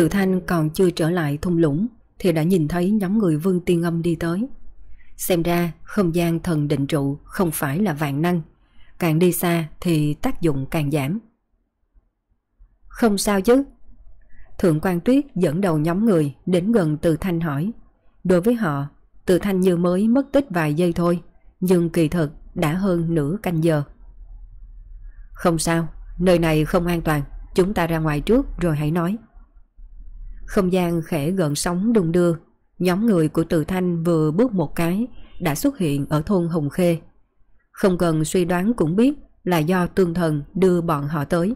Tự thanh còn chưa trở lại thung lũng thì đã nhìn thấy nhóm người vương tiên âm đi tới. Xem ra không gian thần định trụ không phải là vạn năng. Càng đi xa thì tác dụng càng giảm. Không sao chứ. Thượng quan tuyết dẫn đầu nhóm người đến gần từ thanh hỏi. Đối với họ, từ thanh như mới mất tích vài giây thôi, nhưng kỳ thực đã hơn nửa canh giờ. Không sao, nơi này không an toàn, chúng ta ra ngoài trước rồi hãy nói. Không gian khẽ gợn sóng đung đưa, nhóm người của Từ Thanh vừa bước một cái đã xuất hiện ở thôn Hồng Khê. Không cần suy đoán cũng biết là do tương thần đưa bọn họ tới.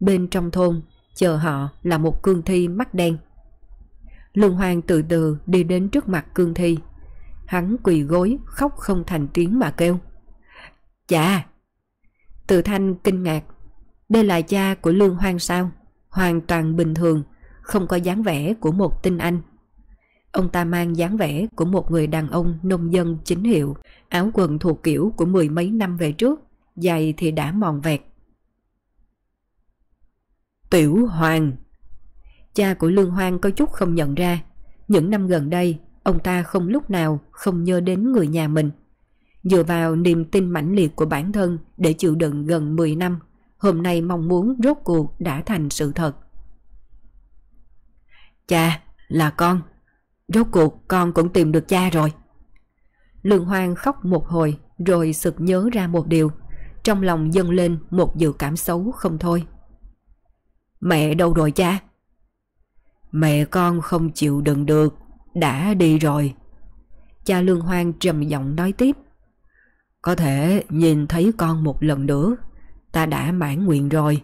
Bên trong thôn, chờ họ là một cương thi mắt đen. Lương Hoàng từ từ đi đến trước mặt cương thi. Hắn quỳ gối khóc không thành tiếng mà kêu. Chà! Từ Thanh kinh ngạc. Đây là cha của Lương Hoàng sao? Hoàn toàn bình thường, không có dáng vẻ của một tinh anh. Ông ta mang dáng vẻ của một người đàn ông nông dân chính hiệu, áo quần thuộc kiểu của mười mấy năm về trước, giày thì đã mòn vẹt. Tiểu Hoàng Cha của Lương Hoang có chút không nhận ra, những năm gần đây, ông ta không lúc nào không nhớ đến người nhà mình. Dựa vào niềm tin mãnh liệt của bản thân để chịu đựng gần 10 năm, hôm nay mong muốn rốt cuộc đã thành sự thật. Cha, là con. Rốt cuộc con cũng tìm được cha rồi. Lương Hoang khóc một hồi rồi sực nhớ ra một điều. Trong lòng dâng lên một dự cảm xấu không thôi. Mẹ đâu rồi cha? Mẹ con không chịu đựng được, đã đi rồi. Cha Lương Hoang trầm giọng nói tiếp. Có thể nhìn thấy con một lần nữa, ta đã mãn nguyện rồi.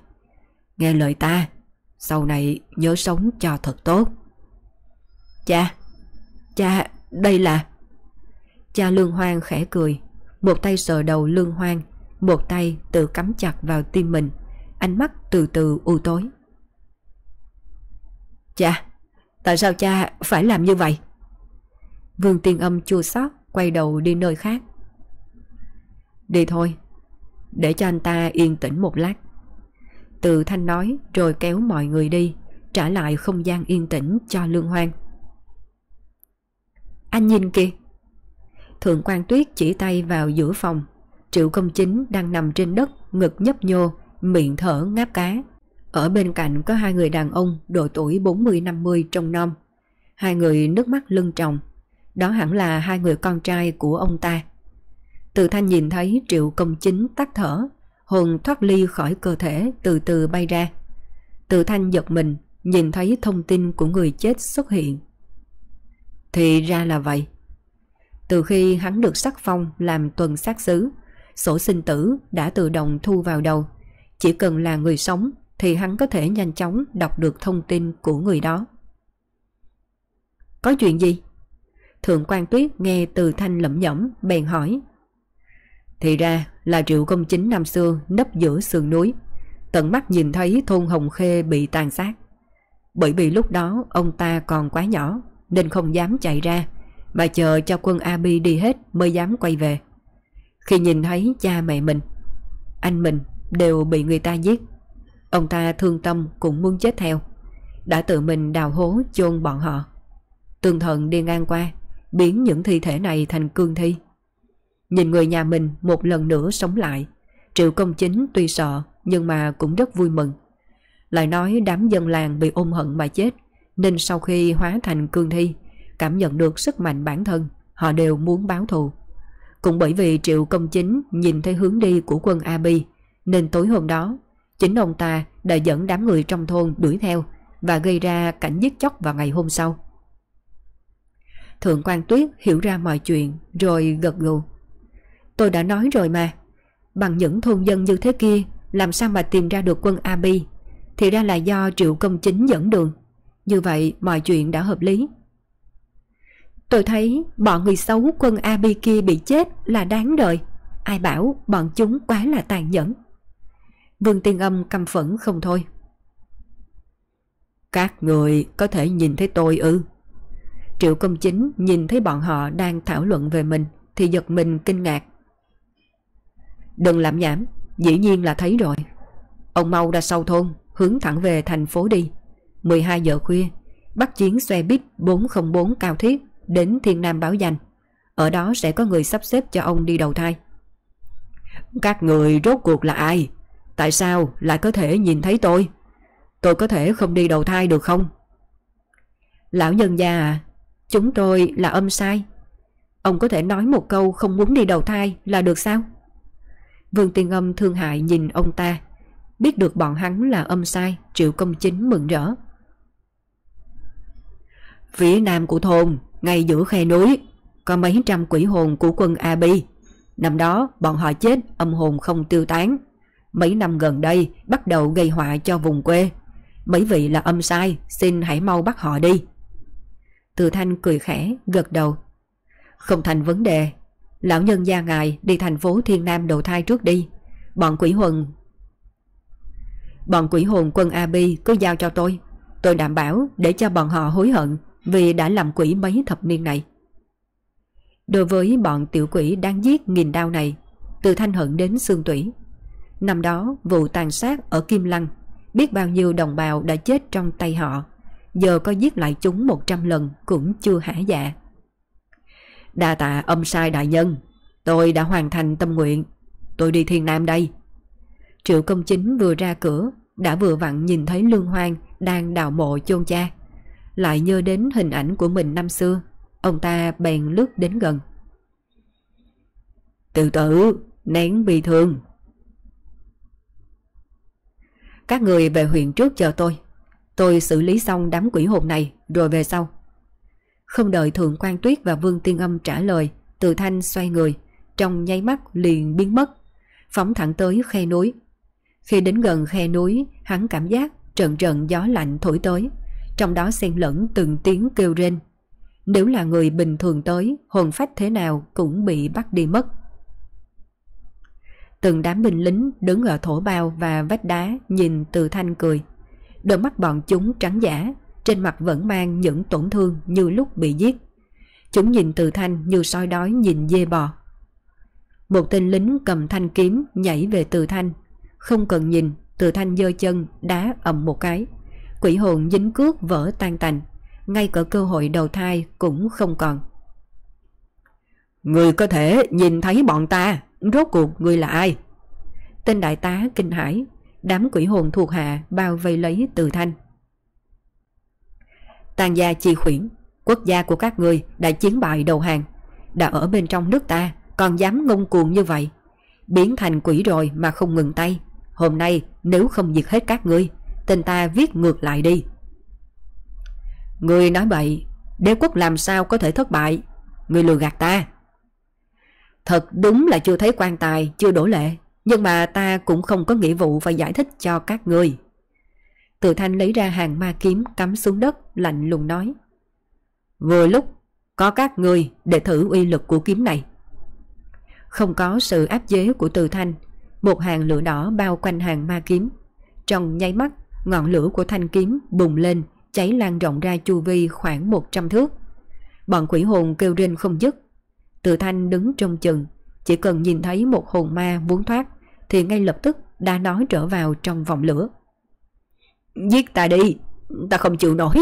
Nghe lời ta, sau này nhớ sống cho thật tốt. Cha, cha, đây là... Cha Lương Hoang khẽ cười, một tay sờ đầu Lương Hoang, một tay tự cắm chặt vào tim mình, ánh mắt từ từ u tối. Cha, tại sao cha phải làm như vậy? Vương Tiên Âm chua xót quay đầu đi nơi khác. Đi thôi, để cho anh ta yên tĩnh một lát. Từ Thanh nói rồi kéo mọi người đi, trả lại không gian yên tĩnh cho Lương Hoang. Anh nhìn kìa. Thượng quan tuyết chỉ tay vào giữa phòng. Triệu công chính đang nằm trên đất, ngực nhấp nhô, miệng thở ngáp cá. Ở bên cạnh có hai người đàn ông độ tuổi 40-50 trong non. Hai người nước mắt lưng tròng. Đó hẳn là hai người con trai của ông ta. Từ thanh nhìn thấy triệu công chính tắt thở, hồn thoát ly khỏi cơ thể từ từ bay ra. Từ thanh giật mình, nhìn thấy thông tin của người chết xuất hiện. Thì ra là vậy. Từ khi hắn được sắc phong làm tuần sát xứ, sổ sinh tử đã tự động thu vào đầu. Chỉ cần là người sống thì hắn có thể nhanh chóng đọc được thông tin của người đó. Có chuyện gì? Thượng quan tuyết nghe từ thanh lẩm nhẩm bèn hỏi. Thì ra là triệu công chính năm xưa nấp giữa sườn núi. Tận mắt nhìn thấy thôn Hồng Khê bị tàn sát. Bởi vì lúc đó ông ta còn quá nhỏ nên không dám chạy ra mà chờ cho quân Abi đi hết mới dám quay về. Khi nhìn thấy cha mẹ mình, anh mình đều bị người ta giết. Ông ta thương tâm cũng muốn chết theo. Đã tự mình đào hố chôn bọn họ. Tương thần đi ngang qua, biến những thi thể này thành cương thi. Nhìn người nhà mình một lần nữa sống lại, Triệu công chính tuy sợ nhưng mà cũng rất vui mừng. Lại nói đám dân làng bị ôm hận mà chết nên sau khi hóa thành cương thi, cảm nhận được sức mạnh bản thân, họ đều muốn báo thù. Cũng bởi vì Triệu Công Chính nhìn thấy hướng đi của quân Abi, nên tối hôm đó, chính ông ta đã dẫn đám người trong thôn đuổi theo và gây ra cảnh giết chóc vào ngày hôm sau. Thượng quan Tuyết hiểu ra mọi chuyện rồi gật gù. Tôi đã nói rồi mà. Bằng những thôn dân như thế kia, làm sao mà tìm ra được quân Abi? Thì ra là do Triệu Công Chính dẫn đường. Như vậy mọi chuyện đã hợp lý. Tôi thấy bọn người xấu quân Abi kia bị chết là đáng đời. Ai bảo bọn chúng quá là tàn nhẫn. Vương Tiên Âm căm phẫn không thôi. Các người có thể nhìn thấy tôi ư? Triệu công chính nhìn thấy bọn họ đang thảo luận về mình thì giật mình kinh ngạc. Đừng làm nhảm, dĩ nhiên là thấy rồi. Ông mau ra sau thôn, hướng thẳng về thành phố đi. 12 giờ khuya, bắt chiến xe buýt 404 cao thiết đến Thiên Nam báo danh. Ở đó sẽ có người sắp xếp cho ông đi đầu thai. Các người rốt cuộc là ai? Tại sao lại có thể nhìn thấy tôi? Tôi có thể không đi đầu thai được không? Lão nhân gia à, chúng tôi là âm sai. Ông có thể nói một câu không muốn đi đầu thai là được sao? Vương Tiên Âm thương hại nhìn ông ta. Biết được bọn hắn là âm sai, Triệu Công Chính mừng rỡ. Phía nam của thôn, ngay giữa khe núi, có mấy trăm quỷ hồn của quân Abi. Năm đó bọn họ chết âm hồn không tiêu tán. Mấy năm gần đây bắt đầu gây họa cho vùng quê. Mấy vị là âm sai, xin hãy mau bắt họ đi. Từ Thanh cười khẽ, gật đầu. Không thành vấn đề. Lão nhân gia ngài đi thành phố Thiên Nam đầu thai trước đi. Bọn quỷ hồn... Bọn quỷ hồn quân Abi cứ giao cho tôi. Tôi đảm bảo để cho bọn họ hối hận vì đã làm quỷ mấy thập niên này. Đối với bọn tiểu quỷ đang giết nghìn đau này, từ thanh hận đến xương tủy. Năm đó, vụ tàn sát ở Kim Lăng, biết bao nhiêu đồng bào đã chết trong tay họ, giờ có giết lại chúng 100 lần cũng chưa hả dạ. Đa tạ âm sai đại nhân, tôi đã hoàn thành tâm nguyện, tôi đi thiên nam đây. Triệu công chính vừa ra cửa, đã vừa vặn nhìn thấy Lương Hoang đang đào mộ chôn cha. Lại nhớ đến hình ảnh của mình năm xưa, ông ta bèn lướt đến gần. Từ tử, nén bị thương, các người về huyện trước chờ tôi. Tôi xử lý xong đám quỷ hồn này rồi về sau. Không đợi Thượng quan Tuyết và Vương Tiên Âm trả lời, Từ Thanh xoay người, trong nháy mắt liền biến mất, phóng thẳng tới khe núi. Khi đến gần khe núi, hắn cảm giác trận trận gió lạnh thổi tới, trong đó xen lẫn từng tiếng kêu rên. Nếu là người bình thường tới, hồn phách thế nào cũng bị bắt đi mất. Từng đám binh lính đứng ở thổ bao và vách đá nhìn từ thanh cười. Đôi mắt bọn chúng trắng giả, trên mặt vẫn mang những tổn thương như lúc bị giết. Chúng nhìn từ thanh như soi đói nhìn dê bò. Một tên lính cầm thanh kiếm nhảy về từ thanh. Không cần nhìn, từ thanh giơ chân đá ầm một cái. Quỷ hồn dính cước vỡ tan tành, ngay cả cơ hội đầu thai cũng không còn. Người có thể nhìn thấy bọn ta Rốt cuộc người là ai? Tên đại tá kinh hãi, đám quỷ hồn thuộc hạ bao vây lấy từ thanh. Tàn gia chi khuyển, quốc gia của các người đã chiến bại đầu hàng, đã ở bên trong nước ta, còn dám ngông cuồng như vậy. Biến thành quỷ rồi mà không ngừng tay. Hôm nay nếu không diệt hết các ngươi, tên ta viết ngược lại đi. Người nói bậy, đế quốc làm sao có thể thất bại? Người lừa gạt ta. Thật đúng là chưa thấy quan tài, chưa đổ lệ, nhưng mà ta cũng không có nghĩa vụ phải giải thích cho các người. Từ thanh lấy ra hàng ma kiếm cắm xuống đất, lạnh lùng nói. Vừa lúc, có các người để thử uy lực của kiếm này. Không có sự áp chế của từ thanh, một hàng lửa đỏ bao quanh hàng ma kiếm. Trong nháy mắt, ngọn lửa của thanh kiếm bùng lên, cháy lan rộng ra chu vi khoảng 100 thước. Bọn quỷ hồn kêu rên không dứt, từ thanh đứng trong chừng, chỉ cần nhìn thấy một hồn ma muốn thoát thì ngay lập tức đã nói trở vào trong vòng lửa. Giết ta đi, ta không chịu nổi.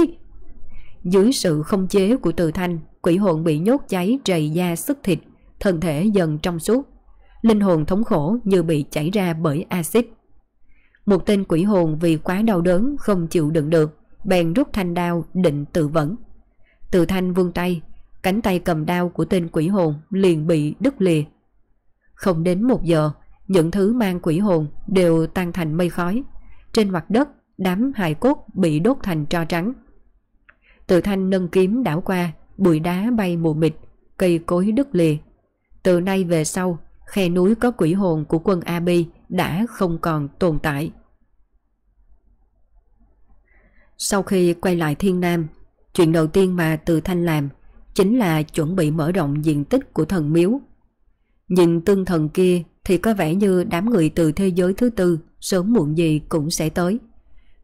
Dưới sự không chế của từ thanh, quỷ hồn bị nhốt cháy trầy da sức thịt, thân thể dần trong suốt. Linh hồn thống khổ như bị chảy ra bởi axit. Một tên quỷ hồn vì quá đau đớn không chịu đựng được, bèn rút thanh đao định tự vẫn. Từ thanh vươn tay, Cánh tay cầm đao của tên quỷ hồn liền bị đứt lìa. Không đến một giờ, những thứ mang quỷ hồn đều tan thành mây khói. Trên mặt đất, đám hài cốt bị đốt thành tro trắng. Từ thanh nâng kiếm đảo qua, bụi đá bay mù mịt, cây cối đứt lìa. Từ nay về sau, khe núi có quỷ hồn của quân Abi đã không còn tồn tại. Sau khi quay lại Thiên Nam, chuyện đầu tiên mà Từ Thanh làm chính là chuẩn bị mở rộng diện tích của thần miếu. Nhìn tương thần kia thì có vẻ như đám người từ thế giới thứ tư sớm muộn gì cũng sẽ tới.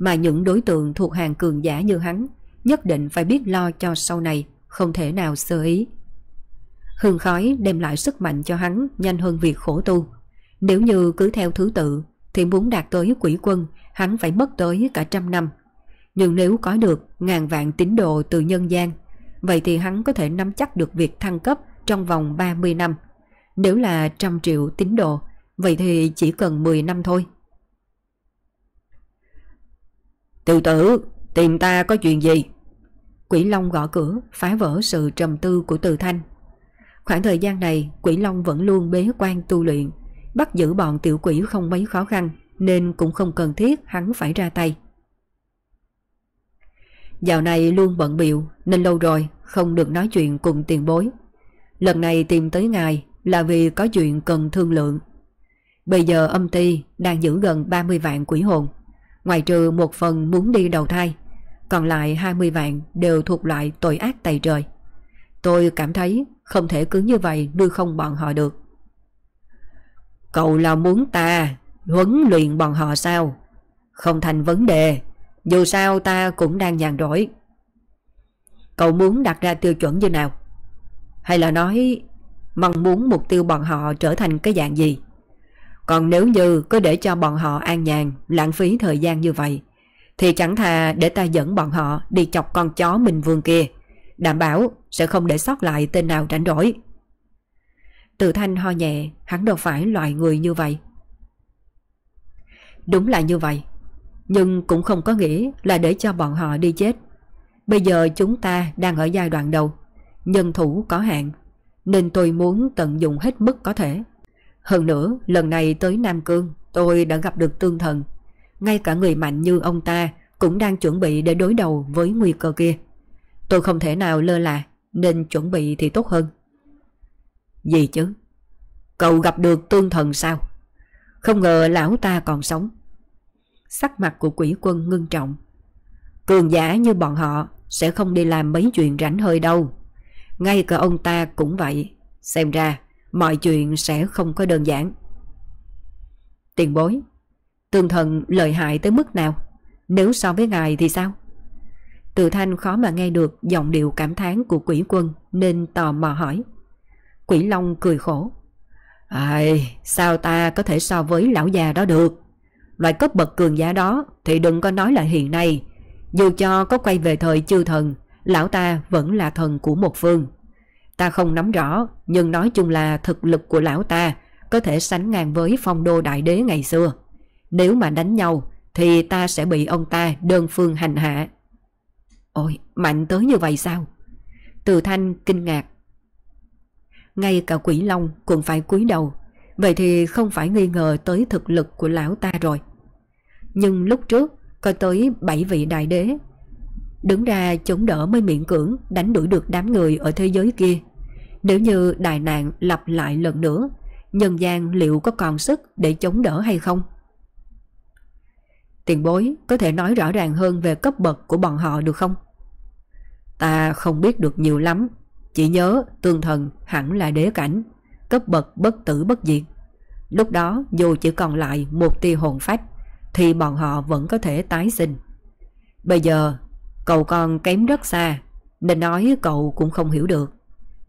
Mà những đối tượng thuộc hàng cường giả như hắn nhất định phải biết lo cho sau này, không thể nào sơ ý. Hương khói đem lại sức mạnh cho hắn nhanh hơn việc khổ tu. Nếu như cứ theo thứ tự thì muốn đạt tới quỷ quân hắn phải mất tới cả trăm năm. Nhưng nếu có được ngàn vạn tín đồ từ nhân gian vậy thì hắn có thể nắm chắc được việc thăng cấp trong vòng 30 năm. Nếu là trăm triệu tín đồ vậy thì chỉ cần 10 năm thôi. Tiểu tử, tìm ta có chuyện gì? Quỷ Long gõ cửa, phá vỡ sự trầm tư của Từ Thanh. Khoảng thời gian này, Quỷ Long vẫn luôn bế quan tu luyện, bắt giữ bọn tiểu quỷ không mấy khó khăn, nên cũng không cần thiết hắn phải ra tay. Dạo này luôn bận biệu nên lâu rồi không được nói chuyện cùng tiền bối. Lần này tìm tới ngài là vì có chuyện cần thương lượng. Bây giờ âm ty đang giữ gần 30 vạn quỷ hồn, ngoài trừ một phần muốn đi đầu thai, còn lại 20 vạn đều thuộc loại tội ác tày trời. Tôi cảm thấy không thể cứ như vậy nuôi không bọn họ được. Cậu là muốn ta huấn luyện bọn họ sao? Không thành vấn đề, dù sao ta cũng đang nhàn rỗi. Cậu muốn đặt ra tiêu chuẩn như nào? Hay là nói mong muốn mục tiêu bọn họ trở thành cái dạng gì? Còn nếu như cứ để cho bọn họ an nhàn, lãng phí thời gian như vậy, thì chẳng thà để ta dẫn bọn họ đi chọc con chó mình Vương kia, đảm bảo sẽ không để sót lại tên nào rảnh rỗi. Từ thanh ho nhẹ, hắn đâu phải loại người như vậy. Đúng là như vậy, nhưng cũng không có nghĩa là để cho bọn họ đi chết. Bây giờ chúng ta đang ở giai đoạn đầu, nhân thủ có hạn, nên tôi muốn tận dụng hết mức có thể. Hơn nữa, lần này tới Nam Cương, tôi đã gặp được tương thần. Ngay cả người mạnh như ông ta cũng đang chuẩn bị để đối đầu với nguy cơ kia. Tôi không thể nào lơ là, nên chuẩn bị thì tốt hơn. Gì chứ? Cậu gặp được tương thần sao? Không ngờ lão ta còn sống. Sắc mặt của quỷ quân ngưng trọng. Cường giả như bọn họ sẽ không đi làm mấy chuyện rảnh hơi đâu. Ngay cả ông ta cũng vậy. Xem ra mọi chuyện sẽ không có đơn giản. Tiền bối, tương thần lợi hại tới mức nào? Nếu so với ngài thì sao? Từ thanh khó mà nghe được giọng điệu cảm thán của quỷ quân nên tò mò hỏi. Quỷ Long cười khổ. Ai, sao ta có thể so với lão già đó được? Loại cấp bậc cường giả đó thì đừng có nói là hiện nay. Dù cho có quay về thời chư thần, lão ta vẫn là thần của một phương. Ta không nắm rõ, nhưng nói chung là thực lực của lão ta có thể sánh ngang với phong đô đại đế ngày xưa. Nếu mà đánh nhau thì ta sẽ bị ông ta đơn phương hành hạ. Ôi, mạnh tới như vậy sao? Từ thanh kinh ngạc. Ngay cả quỷ long cũng phải cúi đầu. Vậy thì không phải nghi ngờ tới thực lực của lão ta rồi. Nhưng lúc trước có tới 7 vị đại đế. Đứng ra chống đỡ mới miễn cưỡng đánh đuổi được đám người ở thế giới kia. Nếu như đại nạn lặp lại lần nữa, nhân gian liệu có còn sức để chống đỡ hay không? Tiền bối có thể nói rõ ràng hơn về cấp bậc của bọn họ được không? Ta không biết được nhiều lắm, chỉ nhớ tương thần hẳn là đế cảnh, cấp bậc bất tử bất diệt. Lúc đó dù chỉ còn lại một tia hồn phách, thì bọn họ vẫn có thể tái sinh. Bây giờ, cậu còn kém rất xa, nên nói cậu cũng không hiểu được.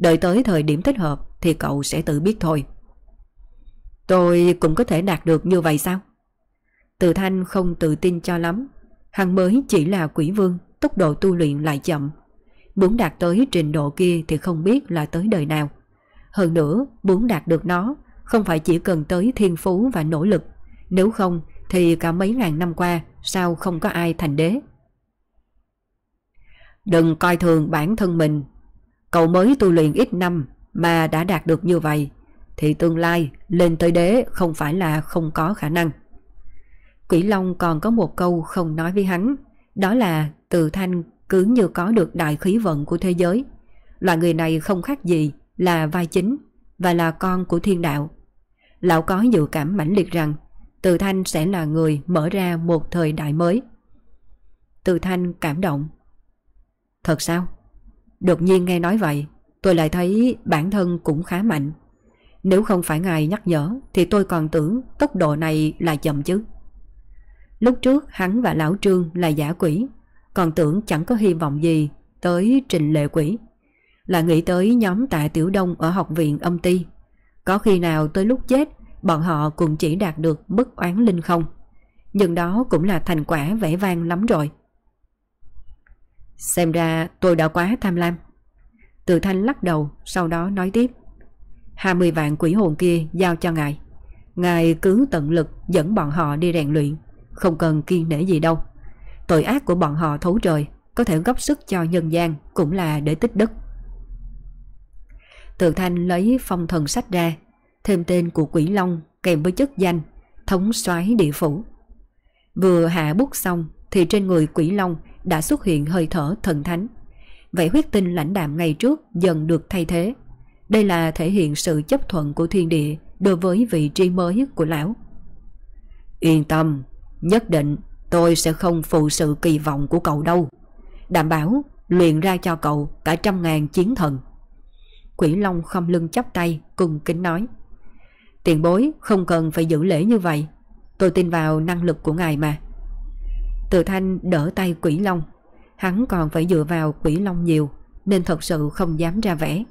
Đợi tới thời điểm thích hợp thì cậu sẽ tự biết thôi. Tôi cũng có thể đạt được như vậy sao? Từ thanh không tự tin cho lắm. Hắn mới chỉ là quỷ vương, tốc độ tu luyện lại chậm. Muốn đạt tới trình độ kia thì không biết là tới đời nào. Hơn nữa, muốn đạt được nó, không phải chỉ cần tới thiên phú và nỗ lực. Nếu không thì cả mấy ngàn năm qua sao không có ai thành đế. Đừng coi thường bản thân mình. Cậu mới tu luyện ít năm mà đã đạt được như vậy thì tương lai lên tới đế không phải là không có khả năng. Quỷ Long còn có một câu không nói với hắn, đó là từ thanh cứ như có được đại khí vận của thế giới. Loại người này không khác gì là vai chính và là con của thiên đạo. lão có dự cảm mãnh liệt rằng Từ Thanh sẽ là người mở ra một thời đại mới. Từ Thanh cảm động. Thật sao? Đột nhiên nghe nói vậy, tôi lại thấy bản thân cũng khá mạnh. Nếu không phải ngài nhắc nhở thì tôi còn tưởng tốc độ này là chậm chứ. Lúc trước hắn và lão Trương là giả quỷ, còn tưởng chẳng có hy vọng gì tới trình lệ quỷ. Là nghĩ tới nhóm tạ Tiểu Đông ở học viện âm ti. Có khi nào tới lúc chết bọn họ cũng chỉ đạt được mức oán linh không? Nhưng đó cũng là thành quả vẻ vang lắm rồi. Xem ra tôi đã quá tham lam. Từ thanh lắc đầu sau đó nói tiếp. 20 vạn quỷ hồn kia giao cho ngài. Ngài cứ tận lực dẫn bọn họ đi rèn luyện, không cần kiên nể gì đâu. Tội ác của bọn họ thấu trời, có thể góp sức cho nhân gian cũng là để tích đức. Từ thanh lấy phong thần sách ra, thêm tên của quỷ long kèm với chức danh, thống soái địa phủ. Vừa hạ bút xong thì trên người quỷ long đã xuất hiện hơi thở thần thánh. Vậy huyết tinh lãnh đạm ngày trước dần được thay thế. Đây là thể hiện sự chấp thuận của thiên địa đối với vị trí mới của lão. Yên tâm, nhất định tôi sẽ không phụ sự kỳ vọng của cậu đâu. Đảm bảo luyện ra cho cậu cả trăm ngàn chiến thần. Quỷ Long không lưng chắp tay cùng kính nói. Tiền bối không cần phải giữ lễ như vậy. Tôi tin vào năng lực của ngài mà. Từ thanh đỡ tay quỷ long. Hắn còn phải dựa vào quỷ long nhiều, Nên thật sự không dám ra vẻ.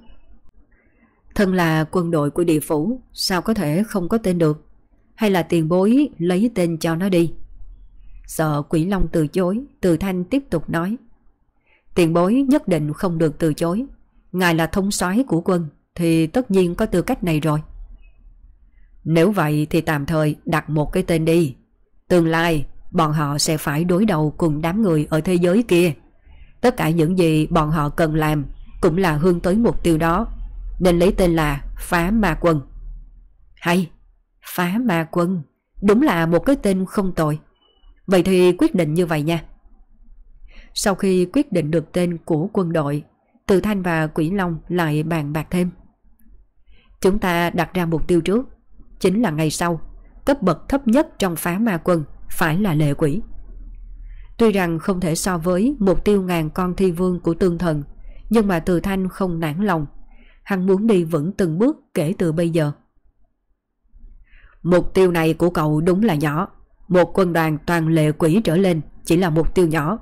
Thân là quân đội của địa phủ, Sao có thể không có tên được? Hay là tiền bối lấy tên cho nó đi? Sợ quỷ long từ chối, Từ thanh tiếp tục nói. Tiền bối nhất định không được từ chối. Ngài là thông soái của quân, Thì tất nhiên có tư cách này rồi. Nếu vậy thì tạm thời đặt một cái tên đi. Tương lai bọn họ sẽ phải đối đầu cùng đám người ở thế giới kia. Tất cả những gì bọn họ cần làm cũng là hướng tới mục tiêu đó, nên lấy tên là Phá Ma Quân. Hay, Phá Ma Quân, đúng là một cái tên không tồi. Vậy thì quyết định như vậy nha. Sau khi quyết định được tên của quân đội, Từ Thanh và Quỷ Long lại bàn bạc thêm. Chúng ta đặt ra mục tiêu trước, chính là ngày sau, cấp bậc thấp nhất trong phá ma quân phải là lệ quỷ. Tuy rằng không thể so với mục tiêu ngàn con thi vương của tương thần, nhưng mà Từ Thanh không nản lòng. Hắn muốn đi vững từng bước kể từ bây giờ. Mục tiêu này của cậu đúng là nhỏ. Một quân đoàn toàn lệ quỷ trở lên chỉ là mục tiêu nhỏ.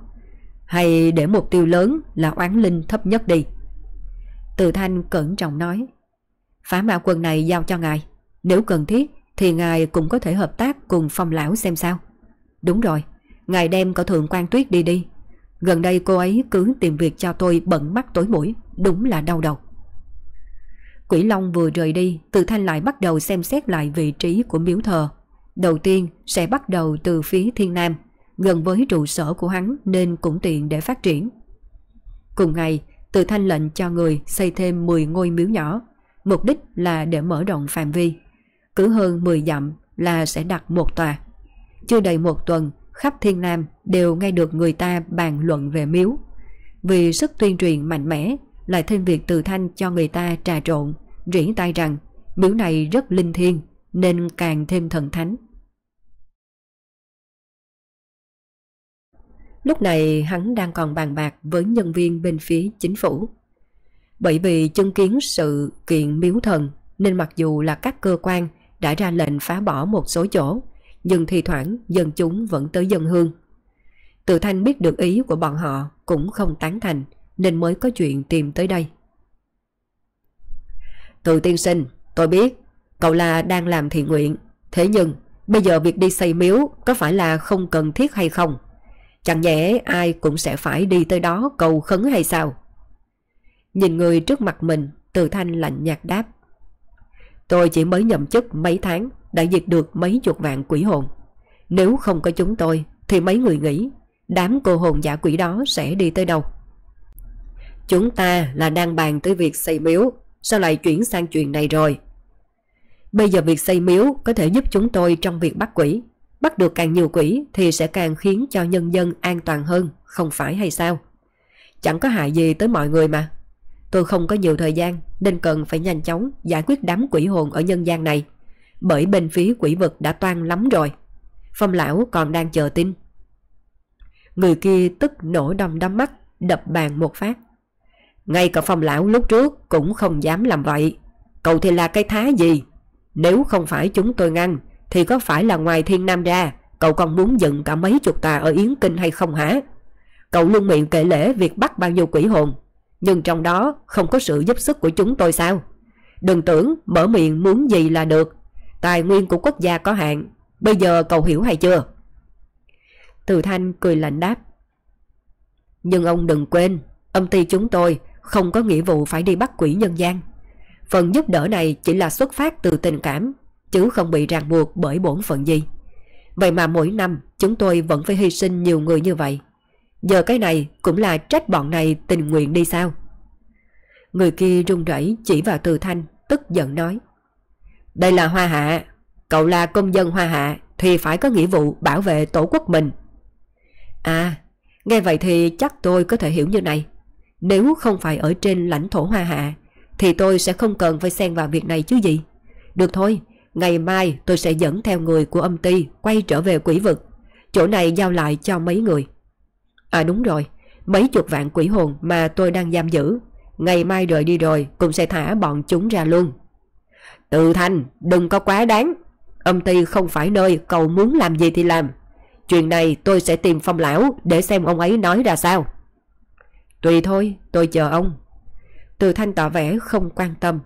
Hay để mục tiêu lớn là oán linh thấp nhất đi. Từ Thanh cẩn trọng nói. Phá mã quân này giao cho ngài. Nếu cần thiết thì ngài cũng có thể hợp tác cùng phong lão xem sao. Đúng rồi, ngài đem cậu thượng quan tuyết đi đi. Gần đây cô ấy cứ tìm việc cho tôi bận mắt tối mũi, đúng là đau đầu. Quỷ Long vừa rời đi, Từ Thanh lại bắt đầu xem xét lại vị trí của miếu thờ. Đầu tiên sẽ bắt đầu từ phía thiên nam, gần với trụ sở của hắn nên cũng tiện để phát triển. Cùng ngày, Từ Thanh lệnh cho người xây thêm 10 ngôi miếu nhỏ, mục đích là để mở rộng phạm vi. Cứ hơn 10 dặm là sẽ đặt một tòa. Chưa đầy một tuần, khắp thiên nam đều nghe được người ta bàn luận về miếu. Vì sức tuyên truyền mạnh mẽ, lại thêm việc từ thanh cho người ta trà trộn, rỉ tai rằng miếu này rất linh thiêng, nên càng thêm thần thánh. Lúc này hắn đang còn bàn bạc với nhân viên bên phía chính phủ. Bởi vì chứng kiến sự kiện miếu thần nên mặc dù là các cơ quan đã ra lệnh phá bỏ một số chỗ, nhưng thi thoảng dân chúng vẫn tới dân hương. Tự Thanh biết được ý của bọn họ cũng không tán thành nên mới có chuyện tìm tới đây. Từ tiên sinh, tôi biết cậu là đang làm thiện nguyện, thế nhưng bây giờ việc đi xây miếu có phải là không cần thiết hay không? Chẳng nhẽ ai cũng sẽ phải đi tới đó cầu khấn hay sao? Nhìn người trước mặt mình, Từ Thanh lạnh nhạt đáp. Tôi chỉ mới nhậm chức mấy tháng đã diệt được mấy chục vạn quỷ hồn. Nếu không có chúng tôi thì mấy người nghĩ đám cô hồn giả quỷ đó sẽ đi tới đâu. Chúng ta là đang bàn tới việc xây miếu, sao lại chuyển sang chuyện này rồi? Bây giờ việc xây miếu có thể giúp chúng tôi trong việc bắt quỷ. Bắt được càng nhiều quỷ thì sẽ càng khiến cho nhân dân an toàn hơn, không phải hay sao? Chẳng có hại gì tới mọi người mà. Tôi không có nhiều thời gian nên cần phải nhanh chóng giải quyết đám quỷ hồn ở nhân gian này bởi bên phía quỷ vực đã toan lắm rồi. Phong lão còn đang chờ tin. Người kia tức nổ đom đóm mắt, đập bàn một phát. Ngay cả phong lão lúc trước cũng không dám làm vậy. Cậu thì là cái thá gì? Nếu không phải chúng tôi ngăn, thì có phải là ngoài thiên nam ra, cậu còn muốn dựng cả mấy chục tà ở Yến Kinh hay không hả? Cậu luôn miệng kể lễ việc bắt bao nhiêu quỷ hồn, nhưng trong đó không có sự giúp sức của chúng tôi sao? Đừng tưởng mở miệng muốn gì là được. Tài nguyên của quốc gia có hạn, bây giờ cậu hiểu hay chưa? Từ Thanh cười lạnh đáp. Nhưng ông đừng quên, âm ty chúng tôi không có nghĩa vụ phải đi bắt quỷ nhân gian. Phần giúp đỡ này chỉ là xuất phát từ tình cảm, chứ không bị ràng buộc bởi bổn phận gì. Vậy mà mỗi năm chúng tôi vẫn phải hy sinh nhiều người như vậy. Giờ cái này cũng là trách bọn này tình nguyện đi sao? Người kia run rẩy chỉ vào từ thanh, tức giận nói. Đây là Hoa Hạ, cậu là công dân Hoa Hạ thì phải có nghĩa vụ bảo vệ tổ quốc mình. À, nghe vậy thì chắc tôi có thể hiểu như này. Nếu không phải ở trên lãnh thổ Hoa Hạ thì tôi sẽ không cần phải xen vào việc này chứ gì. Được thôi, ngày mai tôi sẽ dẫn theo người của âm ty quay trở về quỷ vực. Chỗ này giao lại cho mấy người. À đúng rồi, mấy chục vạn quỷ hồn mà tôi đang giam giữ. Ngày mai rời đi rồi cũng sẽ thả bọn chúng ra luôn. Từ thanh, đừng có quá đáng. Âm ty không phải nơi cậu muốn làm gì thì làm. Chuyện này tôi sẽ tìm phong lão để xem ông ấy nói ra sao. Tùy thôi, tôi chờ ông. Từ thanh tỏ vẻ không quan tâm.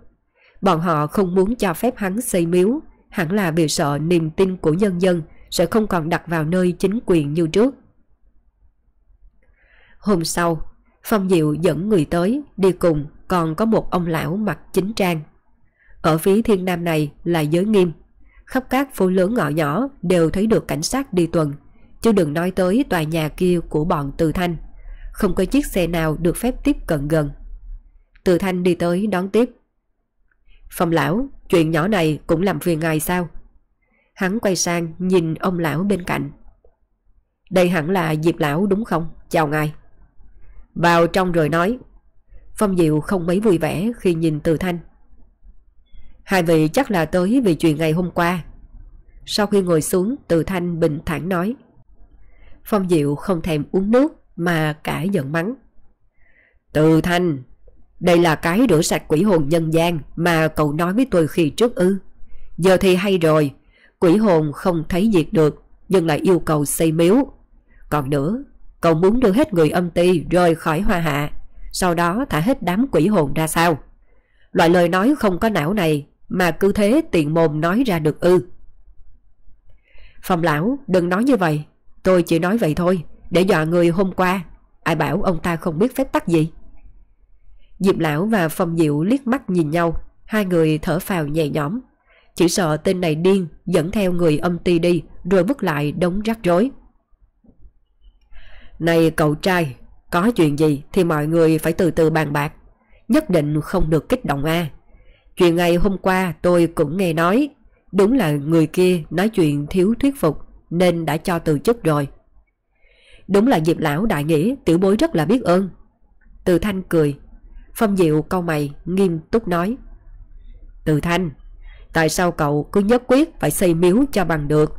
Bọn họ không muốn cho phép hắn xây miếu, hẳn là vì sợ niềm tin của nhân dân sẽ không còn đặt vào nơi chính quyền như trước. Hôm sau, Phong Diệu dẫn người tới, đi cùng còn có một ông lão mặc chính trang. Ở phía thiên nam này là giới nghiêm, khắp các phố lớn ngõ nhỏ đều thấy được cảnh sát đi tuần, chứ đừng nói tới tòa nhà kia của bọn Từ Thanh. Không có chiếc xe nào được phép tiếp cận gần. Từ Thanh đi tới đón tiếp. Phong lão, chuyện nhỏ này cũng làm phiền ngài sao? Hắn quay sang nhìn ông lão bên cạnh. Đây hẳn là Diệp lão đúng không? Chào ngài. Vào trong rồi nói. Phong Diệu không mấy vui vẻ khi nhìn Từ Thanh. Hai vị chắc là tới vì chuyện ngày hôm qua. Sau khi ngồi xuống, Từ Thanh bình thản nói. Phong Diệu không thèm uống nước mà cả giận mắng. Từ Thanh, đây là cái rửa sạch quỷ hồn nhân gian mà cậu nói với tôi khi trước ư. Giờ thì hay rồi, quỷ hồn không thấy diệt được nhưng lại yêu cầu xây miếu. Còn nữa, cậu muốn đưa hết người âm ty rời khỏi hoa hạ, sau đó thả hết đám quỷ hồn ra sao? Loại lời nói không có não này mà cứ thế tiện mồm nói ra được ư. Phòng lão, đừng nói như vậy, tôi chỉ nói vậy thôi, để dọa người hôm qua. Ai bảo ông ta không biết phép tắc gì? Diệp lão và Phong Diệu liếc mắt nhìn nhau, hai người thở phào nhẹ nhõm. Chỉ sợ tên này điên dẫn theo người âm ti đi rồi vứt lại đống rắc rối. Này cậu trai, có chuyện gì thì mọi người phải từ từ bàn bạc. Nhất định không được kích động A. Chuyện ngày hôm qua tôi cũng nghe nói. Đúng là người kia nói chuyện thiếu thuyết phục nên đã cho từ chức rồi. Đúng là Diệp Lão đại nghĩa tiểu bối rất là biết ơn. Từ Thanh cười. Phong Diệu câu mày nghiêm túc nói. Từ Thanh, tại sao cậu cứ nhất quyết phải xây miếu cho bằng được?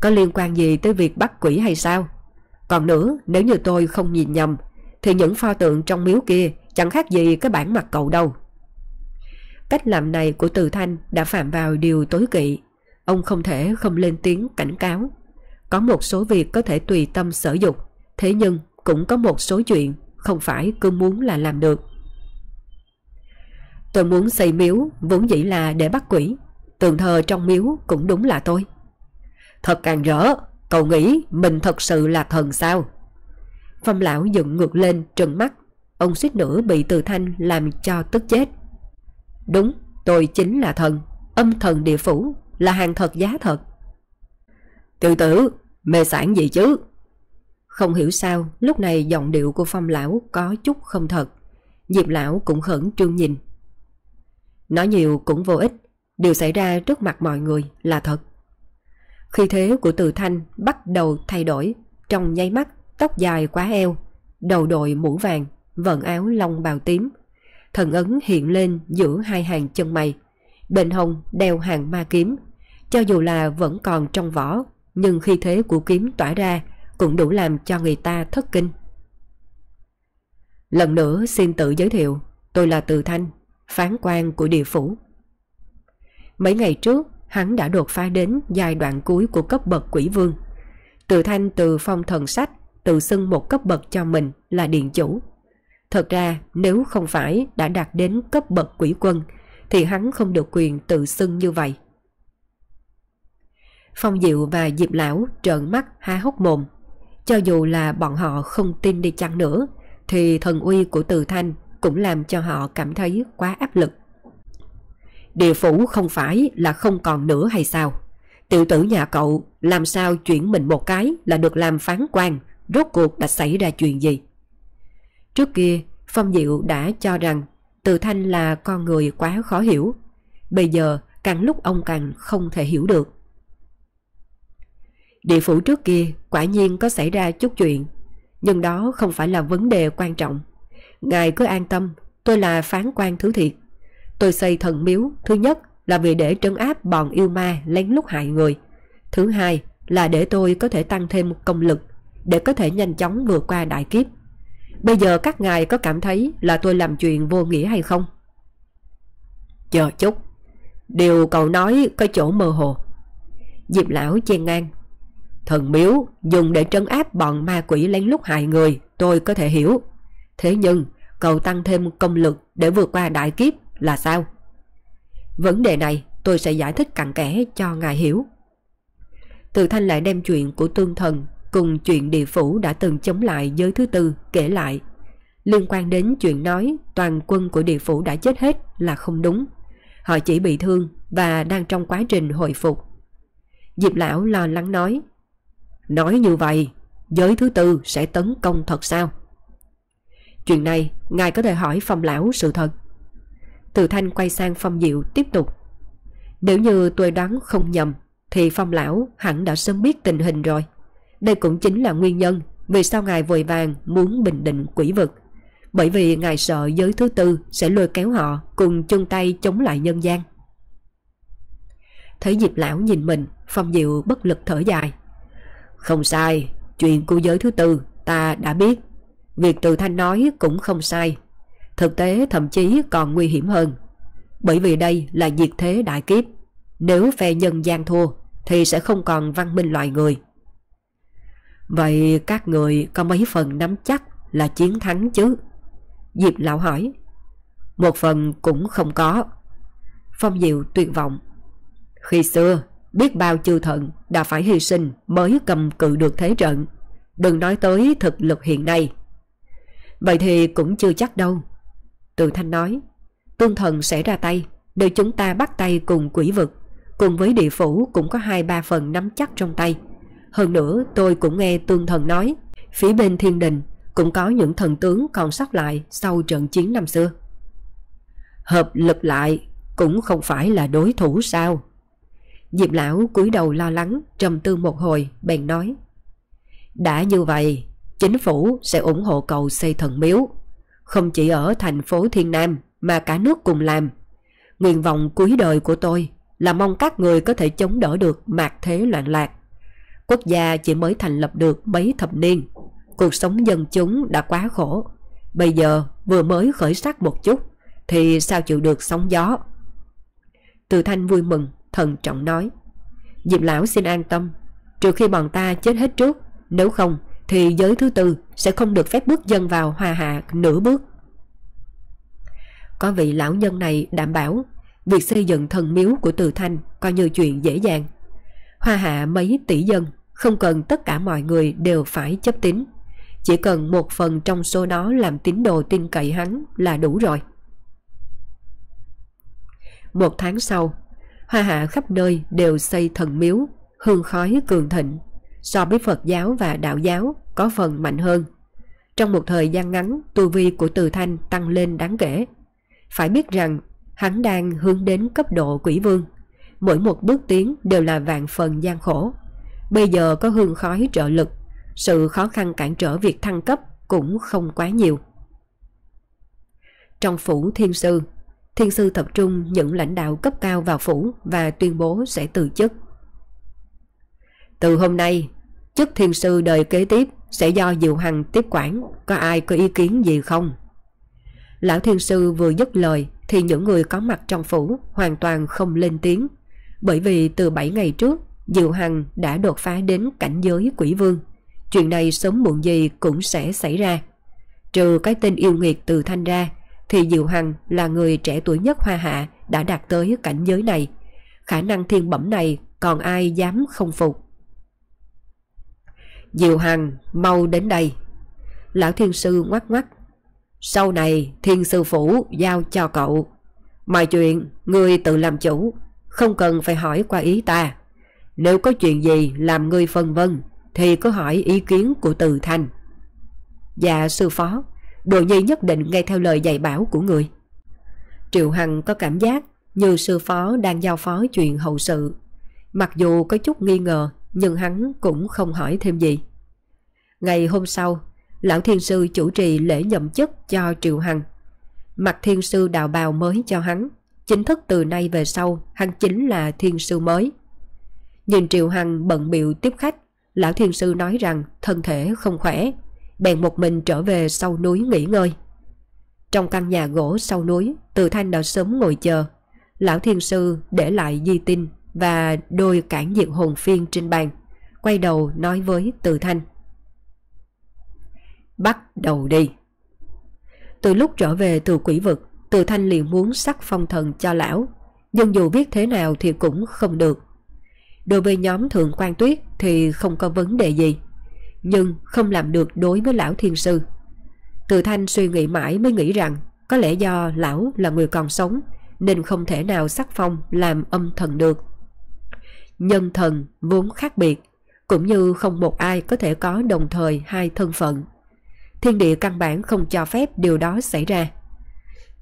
Có liên quan gì tới việc bắt quỷ hay sao? Còn nữa, nếu như tôi không nhìn nhầm, thì những pho tượng trong miếu kia chẳng khác gì cái bản mặt cậu đâu. Cách làm này của Từ Thanh đã phạm vào điều tối kỵ. Ông không thể không lên tiếng cảnh cáo. Có một số việc có thể tùy tâm sở dục, thế nhưng cũng có một số chuyện không phải cứ muốn là làm được. Tôi muốn xây miếu vốn dĩ là để bắt quỷ. Tượng thờ trong miếu cũng đúng là tôi. Thật càng rỡ, cậu nghĩ mình thật sự là thần sao? Phong lão dựng ngược lên trừng mắt. Ông suýt nữa bị từ thanh làm cho tức chết. Đúng, tôi chính là thần. Âm thần địa phủ là hàng thật giá thật. Tự tử, mê sản gì chứ? Không hiểu sao, lúc này giọng điệu của phong lão có chút không thật. Diệp lão cũng khẩn trương nhìn. Nói nhiều cũng vô ích, điều xảy ra trước mặt mọi người là thật. Khi thế của từ thanh bắt đầu thay đổi, trong nháy mắt tóc dài quá eo, đầu đội mũ vàng, vận áo lông bào tím. Thần ấn hiện lên giữa hai hàng chân mày, bên hông đeo hàng ma kiếm, Cho dù là vẫn còn trong vỏ, nhưng khi thế của kiếm tỏa ra cũng đủ làm cho người ta thất kinh. Lần nữa xin tự giới thiệu, tôi là Từ Thanh, phán quan của địa phủ. Mấy ngày trước, hắn đã đột phá đến giai đoạn cuối của cấp bậc quỷ vương. Từ Thanh từ phong thần sách tự xưng một cấp bậc cho mình là điện chủ. Thật ra nếu không phải đã đạt đến cấp bậc quỷ quân thì hắn không được quyền tự xưng như vậy. Phong Diệu và Diệp Lão trợn mắt há hốc mồm. Cho dù là bọn họ không tin đi chăng nữa thì thần uy của Từ Thanh cũng làm cho họ cảm thấy quá áp lực. Địa phủ không phải là không còn nữa hay sao? Tiểu tử nhà cậu làm sao chuyển mình một cái là được làm phán quan, rốt cuộc đã xảy ra chuyện gì? Trước kia, Phong Diệu đã cho rằng Từ Thanh là con người quá khó hiểu. Bây giờ, càng lúc ông càng không thể hiểu được. Địa phủ trước kia quả nhiên có xảy ra chút chuyện, nhưng đó không phải là vấn đề quan trọng. Ngài cứ an tâm, tôi là phán quan thứ thiệt. Tôi xây thần miếu, thứ nhất là vì để trấn áp bọn yêu ma lén lút hại người. Thứ hai là để tôi có thể tăng thêm công lực, để có thể nhanh chóng vượt qua đại kiếp. Bây giờ các ngài có cảm thấy là tôi làm chuyện vô nghĩa hay không? Chờ chút, điều cậu nói có chỗ mơ hồ. Diệp lão chen ngang. Thần miếu dùng để trấn áp bọn ma quỷ lén lút hại người, tôi có thể hiểu. Thế nhưng, cậu tăng thêm công lực để vượt qua đại kiếp là sao? Vấn đề này tôi sẽ giải thích cặn kẽ cho ngài hiểu. Từ thanh lại đem chuyện của tương thần cùng chuyện địa phủ đã từng chống lại giới thứ tư kể lại. Liên quan đến chuyện nói toàn quân của địa phủ đã chết hết là không đúng. Họ chỉ bị thương và đang trong quá trình hồi phục. Diệp lão lo lắng nói Nói như vậy, giới thứ tư sẽ tấn công thật sao? Chuyện này, ngài có thể hỏi phong lão sự thật. Từ thanh quay sang phong diệu tiếp tục. Nếu như tôi đoán không nhầm, thì phong lão hẳn đã sớm biết tình hình rồi. Đây cũng chính là nguyên nhân vì sao ngài vội vàng muốn bình định quỷ vực. Bởi vì ngài sợ giới thứ tư sẽ lôi kéo họ cùng chung tay chống lại nhân gian. Thấy Diệp Lão nhìn mình, Phong Diệu bất lực thở dài. Không sai, chuyện của giới thứ tư ta đã biết. Việc từ thanh nói cũng không sai. Thực tế thậm chí còn nguy hiểm hơn. Bởi vì đây là diệt thế đại kiếp. Nếu phe nhân gian thua thì sẽ không còn văn minh loài người. Vậy các người có mấy phần nắm chắc là chiến thắng chứ? Diệp lão hỏi. Một phần cũng không có. Phong Diệu tuyệt vọng. Khi xưa, biết bao chư thần đã phải hy sinh mới cầm cự được thế trận. Đừng nói tới thực lực hiện nay. Vậy thì cũng chưa chắc đâu. Từ Thanh nói, tương Thần sẽ ra tay, nếu chúng ta bắt tay cùng quỷ vực, cùng với địa phủ cũng có hai ba phần nắm chắc trong tay. Hơn nữa tôi cũng nghe tương Thần nói, phía bên thiên đình cũng có những thần tướng còn sót lại sau trận chiến năm xưa. Hợp lực lại cũng không phải là đối thủ sao? Diệp lão cúi đầu lo lắng, trầm tư một hồi, bèn nói. Đã như vậy, chính phủ sẽ ủng hộ cầu xây thần miếu. Không chỉ ở thành phố Thiên Nam mà cả nước cùng làm. Nguyện vọng cuối đời của tôi là mong các người có thể chống đỡ được mạc thế loạn lạc. Quốc gia chỉ mới thành lập được mấy thập niên. Cuộc sống dân chúng đã quá khổ. Bây giờ vừa mới khởi sắc một chút thì sao chịu được sóng gió. Từ Thanh vui mừng, thần trọng nói. Diệp lão xin an tâm, trừ khi bọn ta chết hết trước, nếu không thì giới thứ tư sẽ không được phép bước dân vào hòa hạ nửa bước. Có vị lão nhân này đảm bảo việc xây dựng thần miếu của Từ Thanh coi như chuyện dễ dàng. Hoa hạ mấy tỷ dân, không cần tất cả mọi người đều phải chấp tín. Chỉ cần một phần trong số đó làm tín đồ tin cậy hắn là đủ rồi. Một tháng sau, Hoa hạ khắp nơi đều xây thần miếu, hương khói cường thịnh. So với Phật giáo và đạo giáo có phần mạnh hơn. Trong một thời gian ngắn, tu vi của Từ Thanh tăng lên đáng kể. Phải biết rằng, hắn đang hướng đến cấp độ quỷ vương. Mỗi một bước tiến đều là vạn phần gian khổ. Bây giờ có hương khói trợ lực, sự khó khăn cản trở việc thăng cấp cũng không quá nhiều. Trong phủ thiên sư, thiên sư tập trung những lãnh đạo cấp cao vào phủ và tuyên bố sẽ từ chức. Từ hôm nay, chức thiên sư đời kế tiếp sẽ do Diệu Hằng tiếp quản, có ai có ý kiến gì không? Lão thiên sư vừa dứt lời thì những người có mặt trong phủ hoàn toàn không lên tiếng, bởi vì từ 7 ngày trước, Diệu Hằng đã đột phá đến cảnh giới quỷ vương. Chuyện này sớm muộn gì cũng sẽ xảy ra. Trừ cái tên yêu nghiệt từ thanh ra, thì Diệu Hằng là người trẻ tuổi nhất hoa hạ đã đạt tới cảnh giới này. Khả năng thiên bẩm này còn ai dám không phục. Diệu Hằng mau đến đây. Lão thiên sư ngoắc ngoắc. Sau này thiên sư phủ giao cho cậu. Mọi chuyện người tự làm chủ, không cần phải hỏi qua ý ta. Nếu có chuyện gì làm ngươi phân vân thì cứ hỏi ý kiến của từ thanh. Dạ sư phó, Đồ Nhi nhất định nghe theo lời dạy bảo của người. Triệu Hằng có cảm giác như sư phó đang giao phó chuyện hậu sự. Mặc dù có chút nghi ngờ, nhưng hắn cũng không hỏi thêm gì. Ngày hôm sau, Lão Thiên Sư chủ trì lễ nhậm chức cho Triệu Hằng. mặt Thiên Sư đào bào mới cho hắn, chính thức từ nay về sau, hắn chính là Thiên Sư mới. Nhìn Triệu Hằng bận biệu tiếp khách, Lão Thiên Sư nói rằng thân thể không khỏe, bèn một mình trở về sau núi nghỉ ngơi. Trong căn nhà gỗ sau núi, Từ Thanh đã sớm ngồi chờ. Lão Thiên Sư để lại di tinh và đôi cản diệt hồn phiên trên bàn, quay đầu nói với Từ Thanh. Bắt đầu đi. Từ lúc trở về từ quỷ vực, Từ Thanh liền muốn sắc phong thần cho lão, nhưng dù viết thế nào thì cũng không được. Đối với nhóm Thượng quan Tuyết thì không có vấn đề gì nhưng không làm được đối với lão thiên sư. Từ thanh suy nghĩ mãi mới nghĩ rằng có lẽ do lão là người còn sống nên không thể nào sắc phong làm âm thần được. Nhân thần vốn khác biệt, cũng như không một ai có thể có đồng thời hai thân phận. Thiên địa căn bản không cho phép điều đó xảy ra.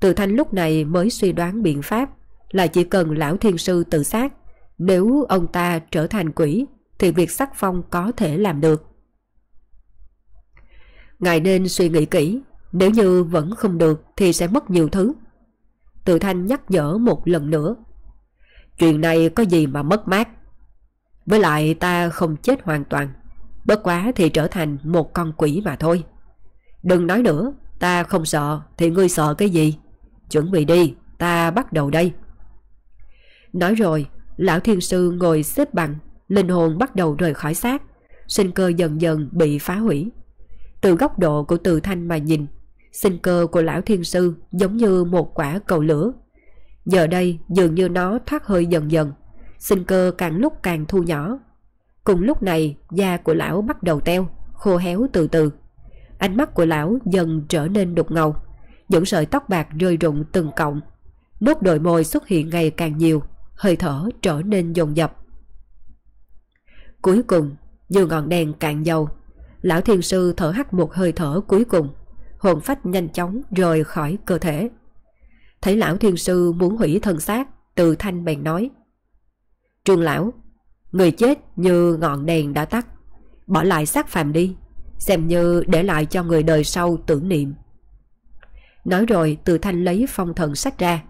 Từ thanh lúc này mới suy đoán biện pháp là chỉ cần lão thiên sư tự sát, nếu ông ta trở thành quỷ thì việc sắc phong có thể làm được. Ngài nên suy nghĩ kỹ, nếu như vẫn không được thì sẽ mất nhiều thứ. từ thanh nhắc nhở một lần nữa. Chuyện này có gì mà mất mát. Với lại ta không chết hoàn toàn, bất quá thì trở thành một con quỷ mà thôi. Đừng nói nữa, ta không sợ thì ngươi sợ cái gì? Chuẩn bị đi, ta bắt đầu đây. Nói rồi, lão thiên sư ngồi xếp bằng, linh hồn bắt đầu rời khỏi xác, sinh cơ dần dần bị phá hủy. Từ góc độ của từ thanh mà nhìn, sinh cơ của lão thiên sư giống như một quả cầu lửa. Giờ đây dường như nó thoát hơi dần dần, sinh cơ càng lúc càng thu nhỏ. Cùng lúc này da của lão bắt đầu teo, khô héo từ từ. Ánh mắt của lão dần trở nên đục ngầu, những sợi tóc bạc rơi rụng từng cọng. Nốt đồi môi xuất hiện ngày càng nhiều, hơi thở trở nên dồn dập. Cuối cùng, như ngọn đèn cạn dầu, Lão thiền sư thở hắt một hơi thở cuối cùng Hồn phách nhanh chóng rời khỏi cơ thể. Thấy lão thiền sư muốn hủy thân xác Từ thanh bèn nói Trương lão Người chết như ngọn đèn đã tắt Bỏ lại xác phàm đi Xem như để lại cho người đời sau tưởng niệm. Nói rồi từ thanh lấy phong thần sách ra.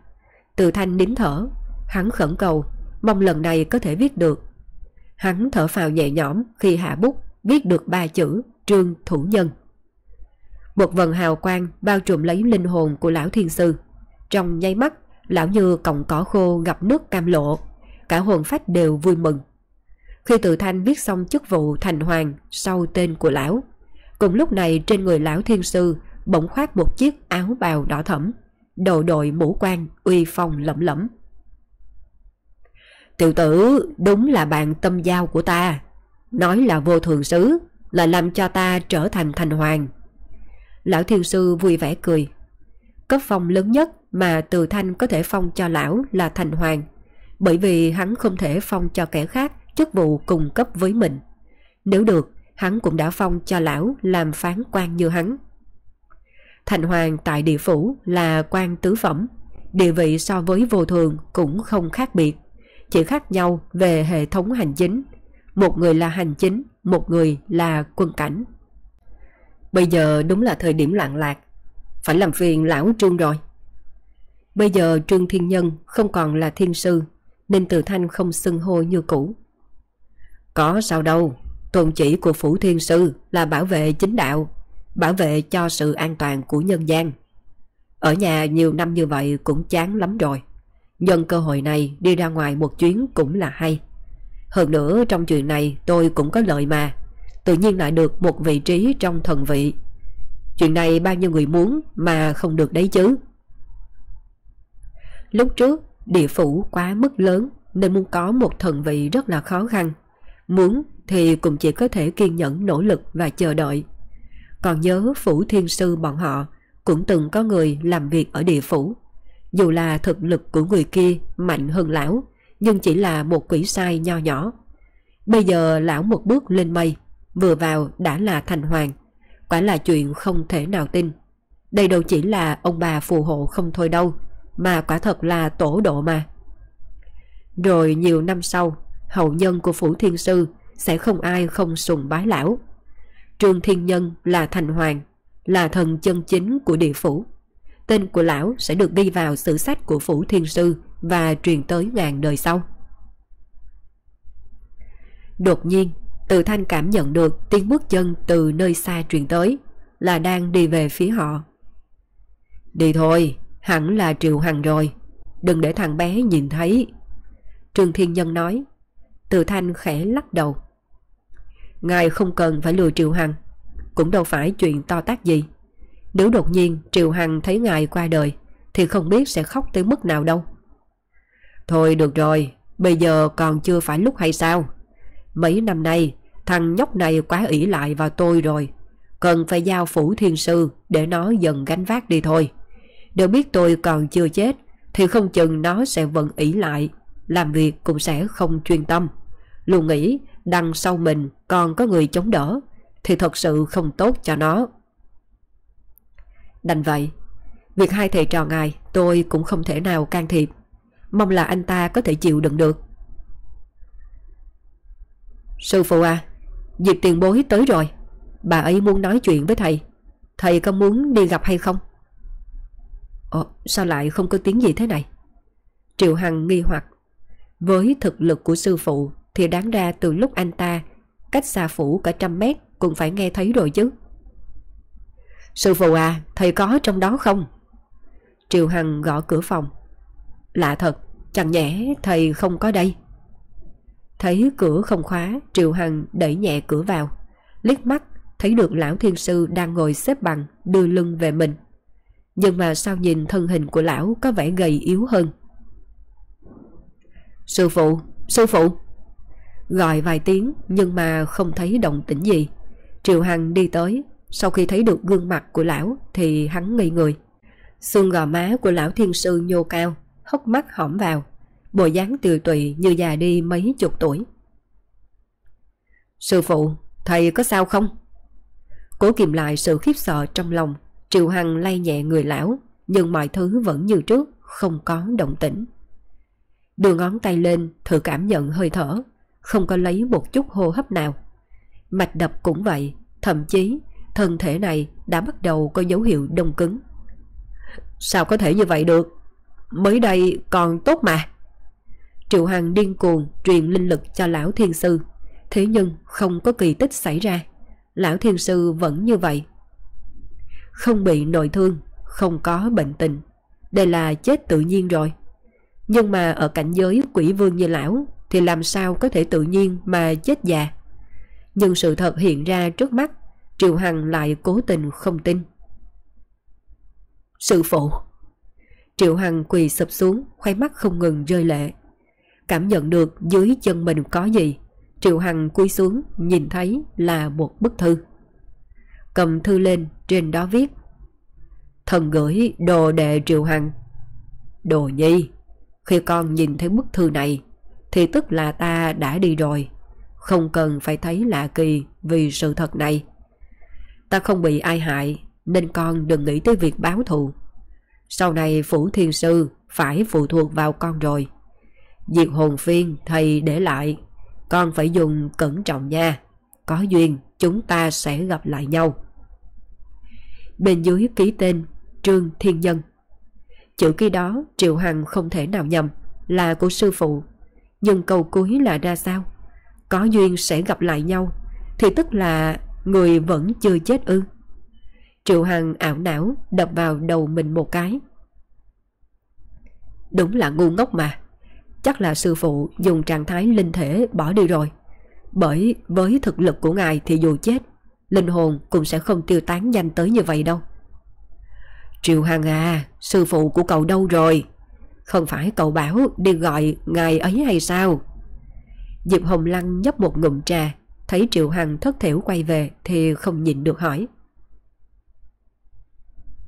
Từ thanh nín thở Hắn khẩn cầu Mong lần này có thể viết được Hắn thở phào nhẹ nhõm khi hạ bút viết được ba chữ Trương Thủ Nhân. Một vần hào quang bao trùm lấy linh hồn của lão thiên sư. Trong nháy mắt, lão như cọng cỏ khô gặp nước cam lộ. Cả hồn phách đều vui mừng. Khi tự thanh viết xong chức vụ thành hoàng sau tên của lão, cùng lúc này trên người lão thiên sư bỗng khoác một chiếc áo bào đỏ thẫm, đầu đội mũ quan uy phong lẫm lẫm. Tiểu tử, đúng là bạn tâm giao của ta. Nói là vô thường sứ, Là làm cho ta trở thành thành hoàng. Lão thiên sư vui vẻ cười. Cấp phong lớn nhất mà từ thanh có thể phong cho lão là thành hoàng. Bởi vì hắn không thể phong cho kẻ khác chức vụ cùng cấp với mình. Nếu được, hắn cũng đã phong cho lão làm phán quan như hắn. Thành hoàng tại địa phủ là quan tứ phẩm. Địa vị so với vô thường cũng không khác biệt. Chỉ khác nhau về hệ thống hành chính một người là hành chính, một người là quân cảnh. Bây giờ đúng là thời điểm loạn lạc, phải làm phiền lão trương rồi. Bây giờ Trương Thiên Nhân không còn là thiên sư, nên Từ Thanh không xưng hô như cũ. Có sao đâu, tôn chỉ của Phủ Thiên Sư là bảo vệ chính đạo, bảo vệ cho sự an toàn của nhân gian. Ở nhà nhiều năm như vậy cũng chán lắm rồi. Nhân cơ hội này đi ra ngoài một chuyến cũng là hay. Hơn nữa, trong chuyện này tôi cũng có lợi mà. Tự nhiên lại được một vị trí trong thần vị. Chuyện này bao nhiêu người muốn mà không được đấy chứ. Lúc trước, địa phủ quá mức lớn nên muốn có một thần vị rất là khó khăn. Muốn thì cũng chỉ có thể kiên nhẫn, nỗ lực và chờ đợi. Còn nhớ phủ thiên sư bọn họ cũng từng có người làm việc ở địa phủ. Dù là thực lực của người kia mạnh hơn lão, nhưng chỉ là một quỷ sai nho nhỏ. Bây giờ lão một bước lên mây, vừa vào đã là thành hoàng. Quả là chuyện không thể nào tin. Đây đâu chỉ là ông bà phù hộ không thôi đâu, mà quả thật là tổ độ mà. Rồi nhiều năm sau, hậu nhân của Phủ Thiên Sư sẽ không ai không sùng bái lão. Trương Thiên Nhân là thành hoàng, là thần chân chính của địa phủ. Tên của lão sẽ được ghi vào sử sách của Phủ Thiên Sư và truyền tới ngàn đời sau. Đột nhiên, Từ Thanh cảm nhận được tiếng bước chân từ nơi xa truyền tới, là đang đi về phía họ. Đi thôi, hẳn là Triệu Hằng rồi, đừng để thằng bé nhìn thấy. Trương Thiên Nhân nói, Từ Thanh khẽ lắc đầu. Ngài không cần phải lừa Triệu Hằng, cũng đâu phải chuyện to tác gì. Nếu đột nhiên Triệu Hằng thấy ngài qua đời, thì không biết sẽ khóc tới mức nào đâu. Thôi được rồi, bây giờ còn chưa phải lúc hay sao? Mấy năm nay, thằng nhóc này quá ỷ lại vào tôi rồi. Cần phải giao phủ thiên sư để nó dần gánh vác đi thôi. Đều biết tôi còn chưa chết, thì không chừng nó sẽ vẫn ỷ lại, làm việc cũng sẽ không chuyên tâm. Luôn nghĩ đằng sau mình còn có người chống đỡ, thì thật sự không tốt cho nó. Đành vậy, việc hai thầy trò ngài tôi cũng không thể nào can thiệp. Mong là anh ta có thể chịu đựng được. Sư phụ à, Diệp tiền bối tới rồi. Bà ấy muốn nói chuyện với thầy. Thầy có muốn đi gặp hay không? Ồ, sao lại không có tiếng gì thế này? Triệu Hằng nghi hoặc. Với thực lực của sư phụ thì đáng ra từ lúc anh ta cách xa phủ cả trăm mét cũng phải nghe thấy rồi chứ. Sư phụ à, thầy có trong đó không? triều Hằng gõ cửa phòng. Lạ thật, chẳng nhẽ thầy không có đây. Thấy cửa không khóa, triều Hằng đẩy nhẹ cửa vào. Liếc mắt, thấy được lão thiên sư đang ngồi xếp bằng, đưa lưng về mình. Nhưng mà sao nhìn thân hình của lão có vẻ gầy yếu hơn. Sư phụ, sư phụ! Gọi vài tiếng nhưng mà không thấy động tĩnh gì. triều Hằng đi tới, sau khi thấy được gương mặt của lão thì hắn ngây người. Xương gò má của lão thiên sư nhô cao, hốc mắt hõm vào, bộ dáng tiều tụy như già đi mấy chục tuổi. Sư phụ, thầy có sao không? Cố kìm lại sự khiếp sợ trong lòng, Triệu Hằng lay nhẹ người lão, nhưng mọi thứ vẫn như trước, không có động tĩnh. Đưa ngón tay lên, thử cảm nhận hơi thở, không có lấy một chút hô hấp nào. Mạch đập cũng vậy, thậm chí thân thể này đã bắt đầu có dấu hiệu đông cứng. Sao có thể như vậy được? Mới đây còn tốt mà. Triệu Hằng điên cuồng truyền linh lực cho lão thiên sư. Thế nhưng không có kỳ tích xảy ra. Lão thiên sư vẫn như vậy. Không bị nội thương, không có bệnh tình. Đây là chết tự nhiên rồi. Nhưng mà ở cảnh giới quỷ vương như lão thì làm sao có thể tự nhiên mà chết già. Nhưng sự thật hiện ra trước mắt Triệu Hằng lại cố tình không tin. Sư phụ Triệu Hằng quỳ sập xuống, khoai mắt không ngừng rơi lệ. Cảm nhận được dưới chân mình có gì, Triệu Hằng cúi xuống nhìn thấy là một bức thư. Cầm thư lên, trên đó viết Thần gửi đồ đệ Triệu Hằng. Đồ nhi, khi con nhìn thấy bức thư này, thì tức là ta đã đi rồi. Không cần phải thấy lạ kỳ vì sự thật này. Ta không bị ai hại nên con đừng nghĩ tới việc báo thù. Sau này Phủ Thiên Sư phải phụ thuộc vào con rồi. Diệt hồn phiên thầy để lại, con phải dùng cẩn trọng nha. Có duyên chúng ta sẽ gặp lại nhau. Bên dưới ký tên Trương Thiên Nhân. Chữ ký đó Triệu Hằng không thể nào nhầm Là của sư phụ Nhưng câu cuối là ra sao Có duyên sẽ gặp lại nhau Thì tức là người vẫn chưa chết ư? Triệu Hằng ảo não, Đập vào đầu mình một cái. Đúng là ngu ngốc mà. Chắc là sư phụ dùng trạng thái linh thể bỏ đi rồi. Bởi với thực lực của ngài thì dù chết, Linh hồn cũng sẽ không tiêu tán nhanh tới như vậy đâu. Triệu Hằng à Sư phụ của cậu đâu rồi? Không phải cậu bảo đi gọi ngài ấy hay sao? Diệp Hồng Lăng nhấp một ngụm trà Thấy Triệu Hằng thất thiểu quay về Thì không nhịn được hỏi.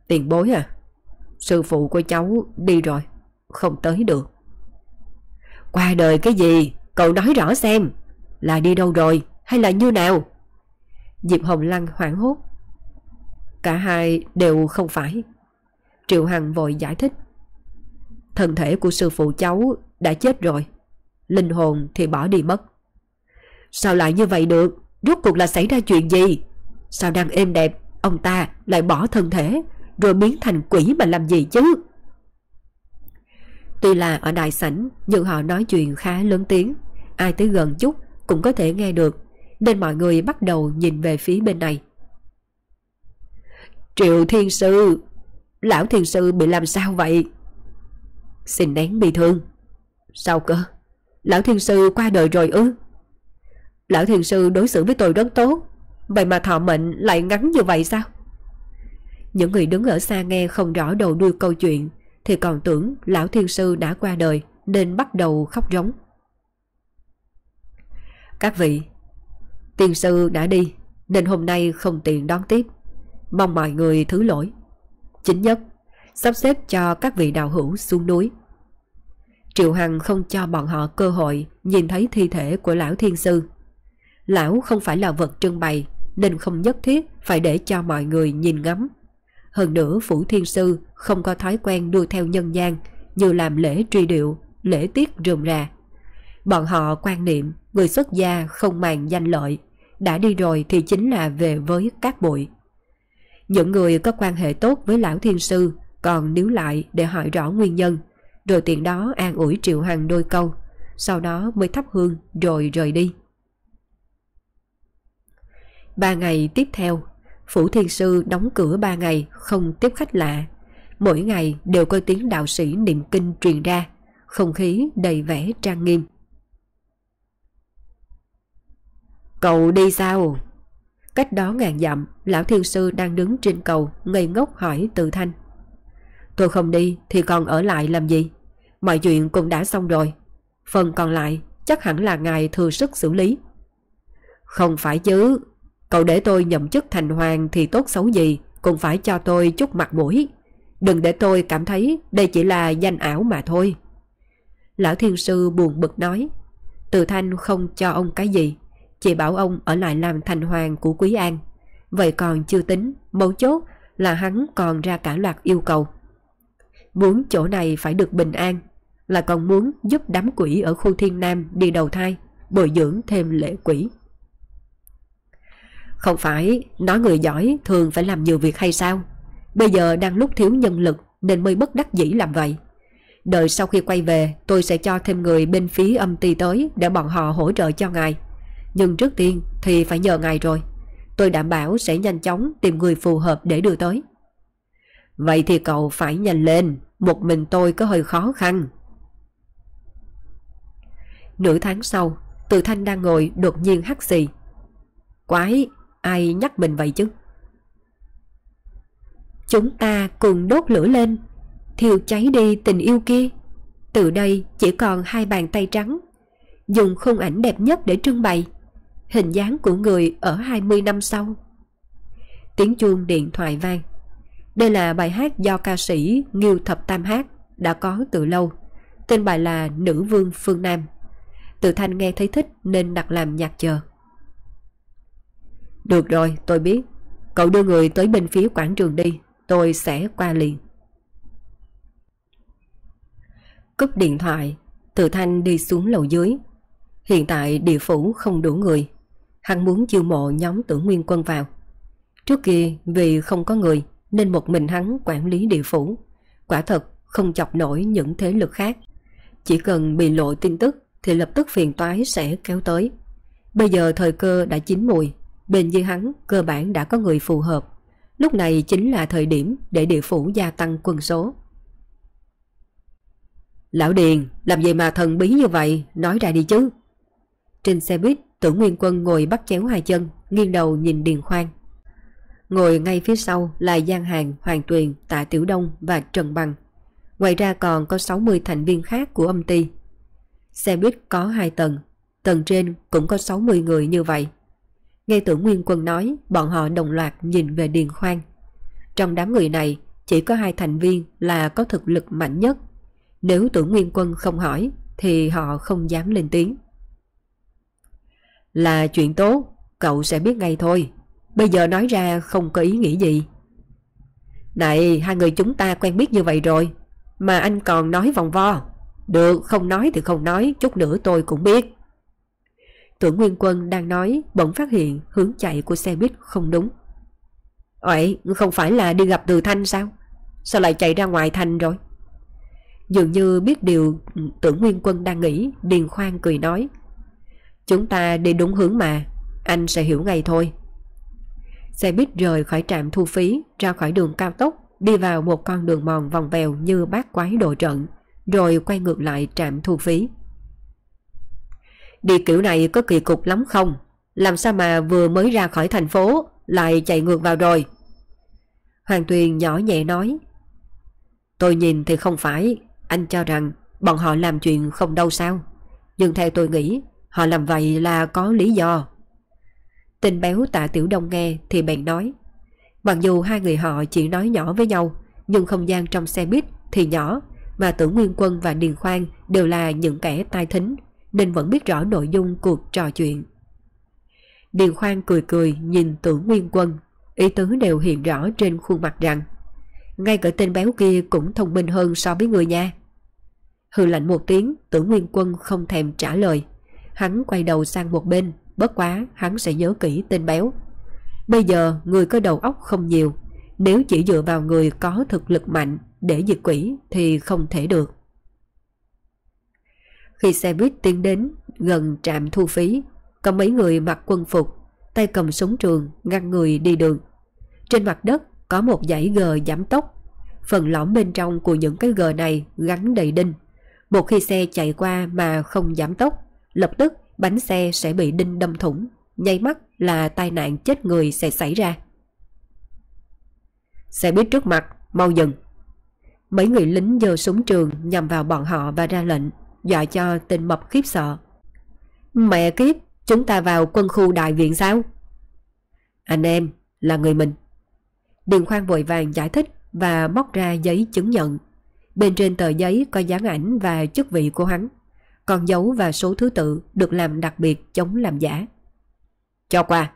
Tiền bối à Sư phụ của cháu đi rồi, Không tới được. Qua đời cái gì, Cậu nói rõ xem, Là đi đâu rồi, hay là như nào? Diệp Hồng Lăng hoảng hốt. Cả hai đều không phải. Triệu Hằng vội giải thích. Thân thể của sư phụ cháu đã chết rồi, Linh hồn thì bỏ đi mất. Sao lại như vậy được? Rốt cuộc là xảy ra chuyện gì? Sao đang êm đẹp, Ông ta lại bỏ thân thể, Rồi biến thành quỷ mà làm gì chứ? Tuy là ở đại sảnh, Nhưng họ nói chuyện khá lớn tiếng. Ai tới gần chút cũng có thể nghe được, Nên mọi người bắt đầu nhìn về phía bên này. Triệu Thiên Sư, Lão Thiên Sư bị làm sao vậy? Xin nén bị thương. Sao cơ? Lão Thiên Sư qua đời rồi ư? Lão thiền Sư đối xử với tôi rất tốt, Vậy mà thọ mệnh lại ngắn như vậy sao? Những người đứng ở xa nghe không rõ đầu đuôi câu chuyện, Thì còn tưởng Lão Thiên Sư đã qua đời Nên bắt đầu khóc rống. Các vị Tiên sư đã đi, Nên hôm nay không tiện đón tiếp. Mong mọi người thứ lỗi. Chính nhất, Sắp xếp cho các vị đạo hữu xuống núi. Triệu Hằng không cho bọn họ cơ hội Nhìn thấy thi thể của lão thiên sư. Lão không phải là vật trưng bày Nên không nhất thiết phải để cho mọi người nhìn ngắm. Hơn nữa Phủ Thiên Sư không có thói quen đua theo nhân gian Như làm lễ truy điệu, lễ tiết rườm rà. Bọn họ quan niệm người xuất gia không màng danh lợi Đã đi rồi thì chính là về với các bụi. Những người có quan hệ tốt với lão thiên sư còn níu lại để hỏi rõ nguyên nhân, rồi tiện đó an ủi Triệu Hằng đôi câu, sau đó mới thắp hương rồi rời đi. Ba ngày tiếp theo, Phủ Thiên Sư đóng cửa ba ngày không tiếp khách lạ. Mỗi ngày đều có tiếng đạo sĩ niệm kinh truyền ra, không khí đầy vẻ trang nghiêm. Cậu đi sao? Cách đó ngàn dặm, lão thiên sư đang đứng trên cầu, ngây ngốc hỏi từ thanh. Tôi không đi thì còn ở lại làm gì? Mọi chuyện cũng đã xong rồi. Phần còn lại chắc hẳn là ngài thừa sức xử lý. Không phải chứ, cậu để tôi nhậm chức thành hoàng thì tốt xấu gì, cũng phải cho tôi chút mặt mũi. Đừng để tôi cảm thấy đây chỉ là danh ảo mà thôi. Lão thiên sư buồn bực nói, từ thanh không cho ông cái gì, chỉ bảo ông ở lại làm thành hoàng của Quý An. Vậy còn chưa tính, mấu chốt là hắn còn ra cả loạt yêu cầu. Muốn chỗ này phải được bình an, là còn muốn giúp đám quỷ ở khu thiên nam đi đầu thai, bồi dưỡng thêm lễ quỷ. Không phải, nói người giỏi thường phải làm nhiều việc hay sao? Bây giờ đang lúc thiếu nhân lực nên mới bất đắc dĩ làm vậy. Đợi sau khi quay về, tôi sẽ cho thêm người bên phía âm ty tới để bọn họ hỗ trợ cho ngài. Nhưng trước tiên thì phải nhờ ngài rồi Tôi đảm bảo sẽ nhanh chóng tìm người phù hợp để đưa tới Vậy thì cậu phải nhanh lên, Một mình tôi có hơi khó khăn Nửa tháng sau, Từ Thanh đang ngồi đột nhiên hắt xì Quái Ai nhắc mình vậy chứ Chúng ta cùng đốt lửa lên Thiêu cháy đi tình yêu kia Từ đây chỉ còn hai bàn tay trắng Dùng khung ảnh đẹp nhất để trưng bày hình dáng của người ở 20 năm sau. Tiếng chuông điện thoại vang. Đây là bài hát do ca sĩ Nghiêu Thập Tam hát, đã có từ lâu. Tên bài là Nữ Vương Phương Nam. Từ Thanh nghe thấy thích nên đặt làm nhạc chờ. Được rồi, tôi biết. Cậu đưa người tới bên phía quảng trường đi, tôi sẽ qua liền. Cúp điện thoại, Từ Thanh đi xuống lầu dưới. Hiện tại địa phủ không đủ người, Hắn muốn chiêu mộ nhóm tưởng nguyên quân vào. Trước kia vì không có người nên một mình hắn quản lý địa phủ. Quả thật không chọc nổi những thế lực khác. Chỉ cần bị lộ tin tức thì lập tức phiền toái sẽ kéo tới. Bây giờ thời cơ đã chín mùi, bên dưới hắn cơ bản đã có người phù hợp. Lúc này chính là thời điểm để địa phủ gia tăng quân số. Lão Điền, làm gì mà thần bí như vậy, nói ra đi chứ. Trên xe buýt, tưởng Nguyên Quân ngồi bắt chéo hai chân, nghiêng đầu nhìn Điền Khoan. Ngồi ngay phía sau là Giang Hàng, Hoàng Tuyền, Tạ Tiểu Đông và Trần Bằng. Ngoài ra còn có 60 thành viên khác của âm ty. Xe buýt có 2 tầng, tầng trên cũng có 60 người như vậy. Nghe tưởng Nguyên Quân nói, bọn họ đồng loạt nhìn về Điền Khoan. Trong đám người này, chỉ có hai thành viên là có thực lực mạnh nhất. Nếu tưởng Nguyên Quân không hỏi, thì họ không dám lên tiếng. Là chuyện tốt, cậu sẽ biết ngay thôi. Bây giờ nói ra không có ý nghĩ gì. Này, hai người chúng ta quen biết như vậy rồi, mà anh còn nói vòng vo. Được, không nói thì không nói, chút nữa tôi cũng biết. Tưởng Nguyên Quân đang nói, bỗng phát hiện hướng chạy của xe buýt không đúng. Vậy, không phải là đi gặp Từ Thanh sao? Sao lại chạy ra ngoài thành rồi? Dường như biết điều tưởng Nguyên Quân đang nghĩ, Điền Khoan cười nói. Chúng ta đi đúng hướng mà, anh sẽ hiểu ngay thôi. Xe buýt rời khỏi trạm thu phí, ra khỏi đường cao tốc, đi vào một con đường mòn vòng vèo như bát quái đồ trận, rồi quay ngược lại trạm thu phí. Đi kiểu này có kỳ cục lắm không? Làm sao mà vừa mới ra khỏi thành phố lại chạy ngược vào rồi? Hoàng Tuyền nhỏ nhẹ nói. Tôi nhìn thì không phải, anh cho rằng bọn họ làm chuyện không đâu sao. Nhưng theo tôi nghĩ, họ làm vậy là có lý do. Tình béo tạ tiểu đông nghe thì bèn nói. Mặc dù hai người họ chỉ nói nhỏ với nhau, nhưng không gian trong xe buýt thì nhỏ, mà tưởng Nguyên Quân và Điền Khoan đều là những kẻ tai thính, nên vẫn biết rõ nội dung cuộc trò chuyện. Điền Khoan cười cười nhìn tưởng Nguyên Quân, ý tứ đều hiện rõ trên khuôn mặt rằng ngay cả tên béo kia cũng thông minh hơn so với người nha. Hừ lạnh một tiếng, tưởng Nguyên Quân không thèm trả lời. Hắn quay đầu sang một bên, bất quá hắn sẽ nhớ kỹ tên béo. Bây giờ người có đầu óc không nhiều, nếu chỉ dựa vào người có thực lực mạnh để diệt quỷ thì không thể được. Khi xe buýt tiến đến gần trạm thu phí, có mấy người mặc quân phục, tay cầm súng trường ngăn người đi đường. Trên mặt đất có một dãy gờ giảm tốc. Phần lõm bên trong của những cái gờ này gắn đầy đinh. Một khi xe chạy qua mà không giảm tốc, lập tức bánh xe sẽ bị đinh đâm thủng, nháy mắt là tai nạn chết người sẽ xảy ra. Xe buýt trước mặt, mau dừng. Mấy người lính giơ súng trường nhằm vào bọn họ và ra lệnh, dọa cho tình mập khiếp sợ. Mẹ kiếp, chúng ta vào quân khu đại viện sao? Anh em, là người mình. Điền khoan vội vàng giải thích và móc ra giấy chứng nhận. Bên trên tờ giấy có dáng ảnh và chức vị của hắn. Còn dấu và số thứ tự được làm đặc biệt chống làm giả. Cho qua.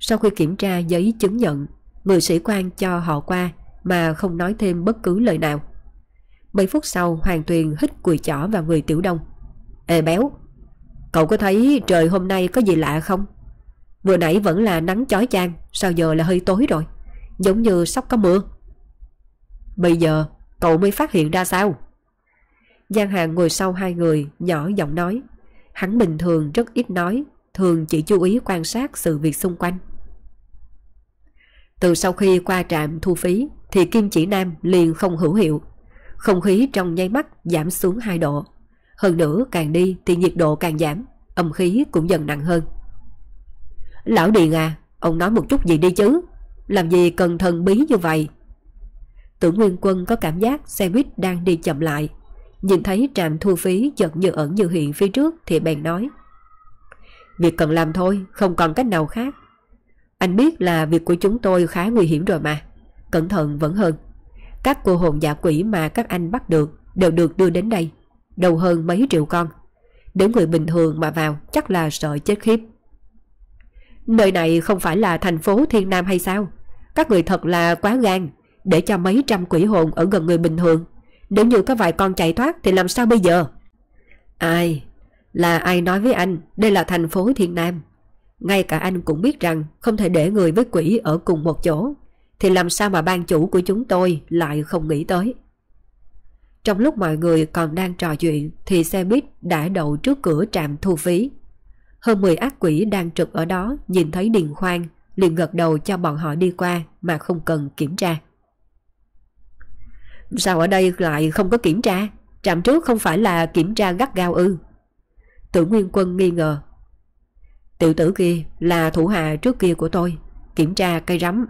Sau khi kiểm tra giấy chứng nhận, người sĩ quan cho họ qua mà không nói thêm bất cứ lời nào. Mấy phút sau Hoàng Tuyền hít cùi chỏ vào người Tiểu Đông. Ê béo, cậu có thấy trời hôm nay có gì lạ không? Vừa nãy vẫn là nắng chói chang, sao giờ là hơi tối rồi? Giống như sắp có mưa. Bây giờ cậu mới phát hiện ra sao? Giang Hàng ngồi sau hai người, nhỏ giọng nói. Hắn bình thường rất ít nói, thường chỉ chú ý quan sát sự việc xung quanh. Từ sau khi qua trạm thu phí thì Kim Chỉ Nam liền không hữu hiệu. Không khí trong nháy mắt giảm xuống 2 độ. Hơn nữa càng đi thì nhiệt độ càng giảm, âm khí cũng dần nặng hơn. Lão Điền à, ông nói một chút gì đi chứ? Làm gì cần thần bí như vậy? Tưởng Nguyên Quân có cảm giác xe buýt đang đi chậm lại. Nhìn thấy trạm thu phí chợt như ẩn như hiện phía trước thì bèn nói. Việc cần làm thôi, không còn cách nào khác. Anh biết là việc của chúng tôi khá nguy hiểm rồi mà. Cẩn thận vẫn hơn. Các cô hồn giả quỷ mà các anh bắt được đều được đưa đến đây. Đầu hơn mấy triệu con. Nếu người bình thường mà vào, chắc là sợ chết khiếp. Nơi này không phải là thành phố Thiên Nam hay sao? Các người thật là quá gan, để cho mấy trăm quỷ hồn ở gần người bình thường. Nếu như có vài con chạy thoát thì làm sao bây giờ? Ai? Là ai nói với anh đây là thành phố Thiên Nam? Ngay cả anh cũng biết rằng không thể để người với quỷ ở cùng một chỗ. Thì làm sao mà ban chủ của chúng tôi lại không nghĩ tới? Trong lúc mọi người còn đang trò chuyện thì xe buýt đã đậu trước cửa trạm thu phí. Hơn 10 ác quỷ đang trực ở đó nhìn thấy Điền Khoan liền gật đầu cho bọn họ đi qua mà không cần kiểm tra. Sao ở đây lại không có kiểm tra? Trạm trước không phải là kiểm tra gắt gao ư? Tử Nguyên Quân nghi ngờ. Tiểu tử kia là thủ hạ trước kia của tôi, kiểm tra cây rắm.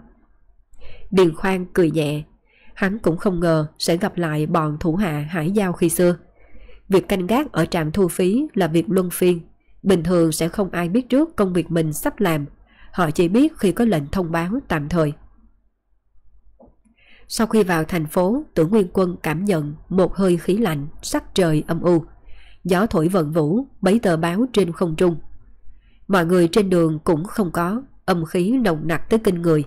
Điền Khoan cười nhẹ, hắn cũng không ngờ sẽ gặp lại bọn thủ hạ hải giao khi xưa. Việc canh gác ở trạm thu phí là việc luân phiên, bình thường sẽ không ai biết trước công việc mình sắp làm, họ chỉ biết khi có lệnh thông báo tạm thời. Sau khi vào thành phố, Tử Nguyên Quân cảm nhận một hơi khí lạnh, sắc trời âm u. Gió thổi vận vũ, bấy tờ báo trên không trung. Mọi người trên đường cũng không có, âm khí nồng nặc tới kinh người.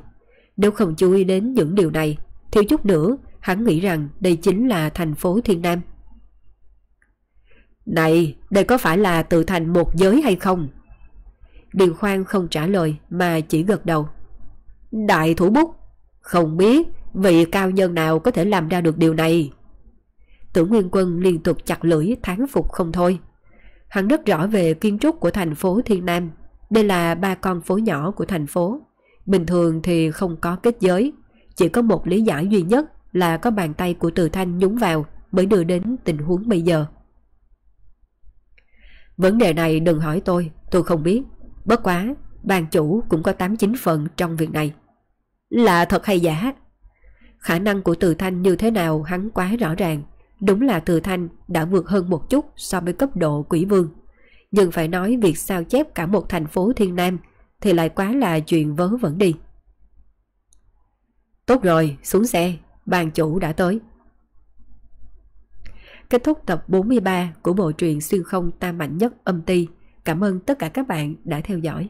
Nếu không chú ý đến những điều này, thiếu chút nữa, hắn nghĩ rằng đây chính là thành phố Thiên Nam. Này, đây có phải là tự thành một giới hay không? Điền Khoan không trả lời mà chỉ gật đầu. Đại thủ bút, không biết vị cao nhân nào có thể làm ra được điều này. Tưởng Nguyên Quân liên tục chặt lưỡi tháng phục không thôi. Hắn rất rõ về kiến trúc của thành phố Thiên Nam. Đây là ba con phố nhỏ của thành phố. Bình thường thì không có kết giới. Chỉ có một lý giải duy nhất là có bàn tay của Từ Thanh nhúng vào mới đưa đến tình huống bây giờ. Vấn đề này đừng hỏi tôi, tôi không biết. Bất quá, bàn chủ cũng có 89 phần trong việc này. Là thật hay giả? Khả năng của Từ Thanh như thế nào hắn quá rõ ràng. Đúng là Từ Thanh đã vượt hơn một chút so với cấp độ quỷ vương. Nhưng phải nói việc sao chép cả một thành phố thiên nam thì lại quá là chuyện vớ vẩn đi. Tốt rồi, xuống xe, bàn chủ đã tới. Kết thúc tập 43 của bộ truyện xuyên không tam mạnh nhất âm ti. Cảm ơn tất cả các bạn đã theo dõi.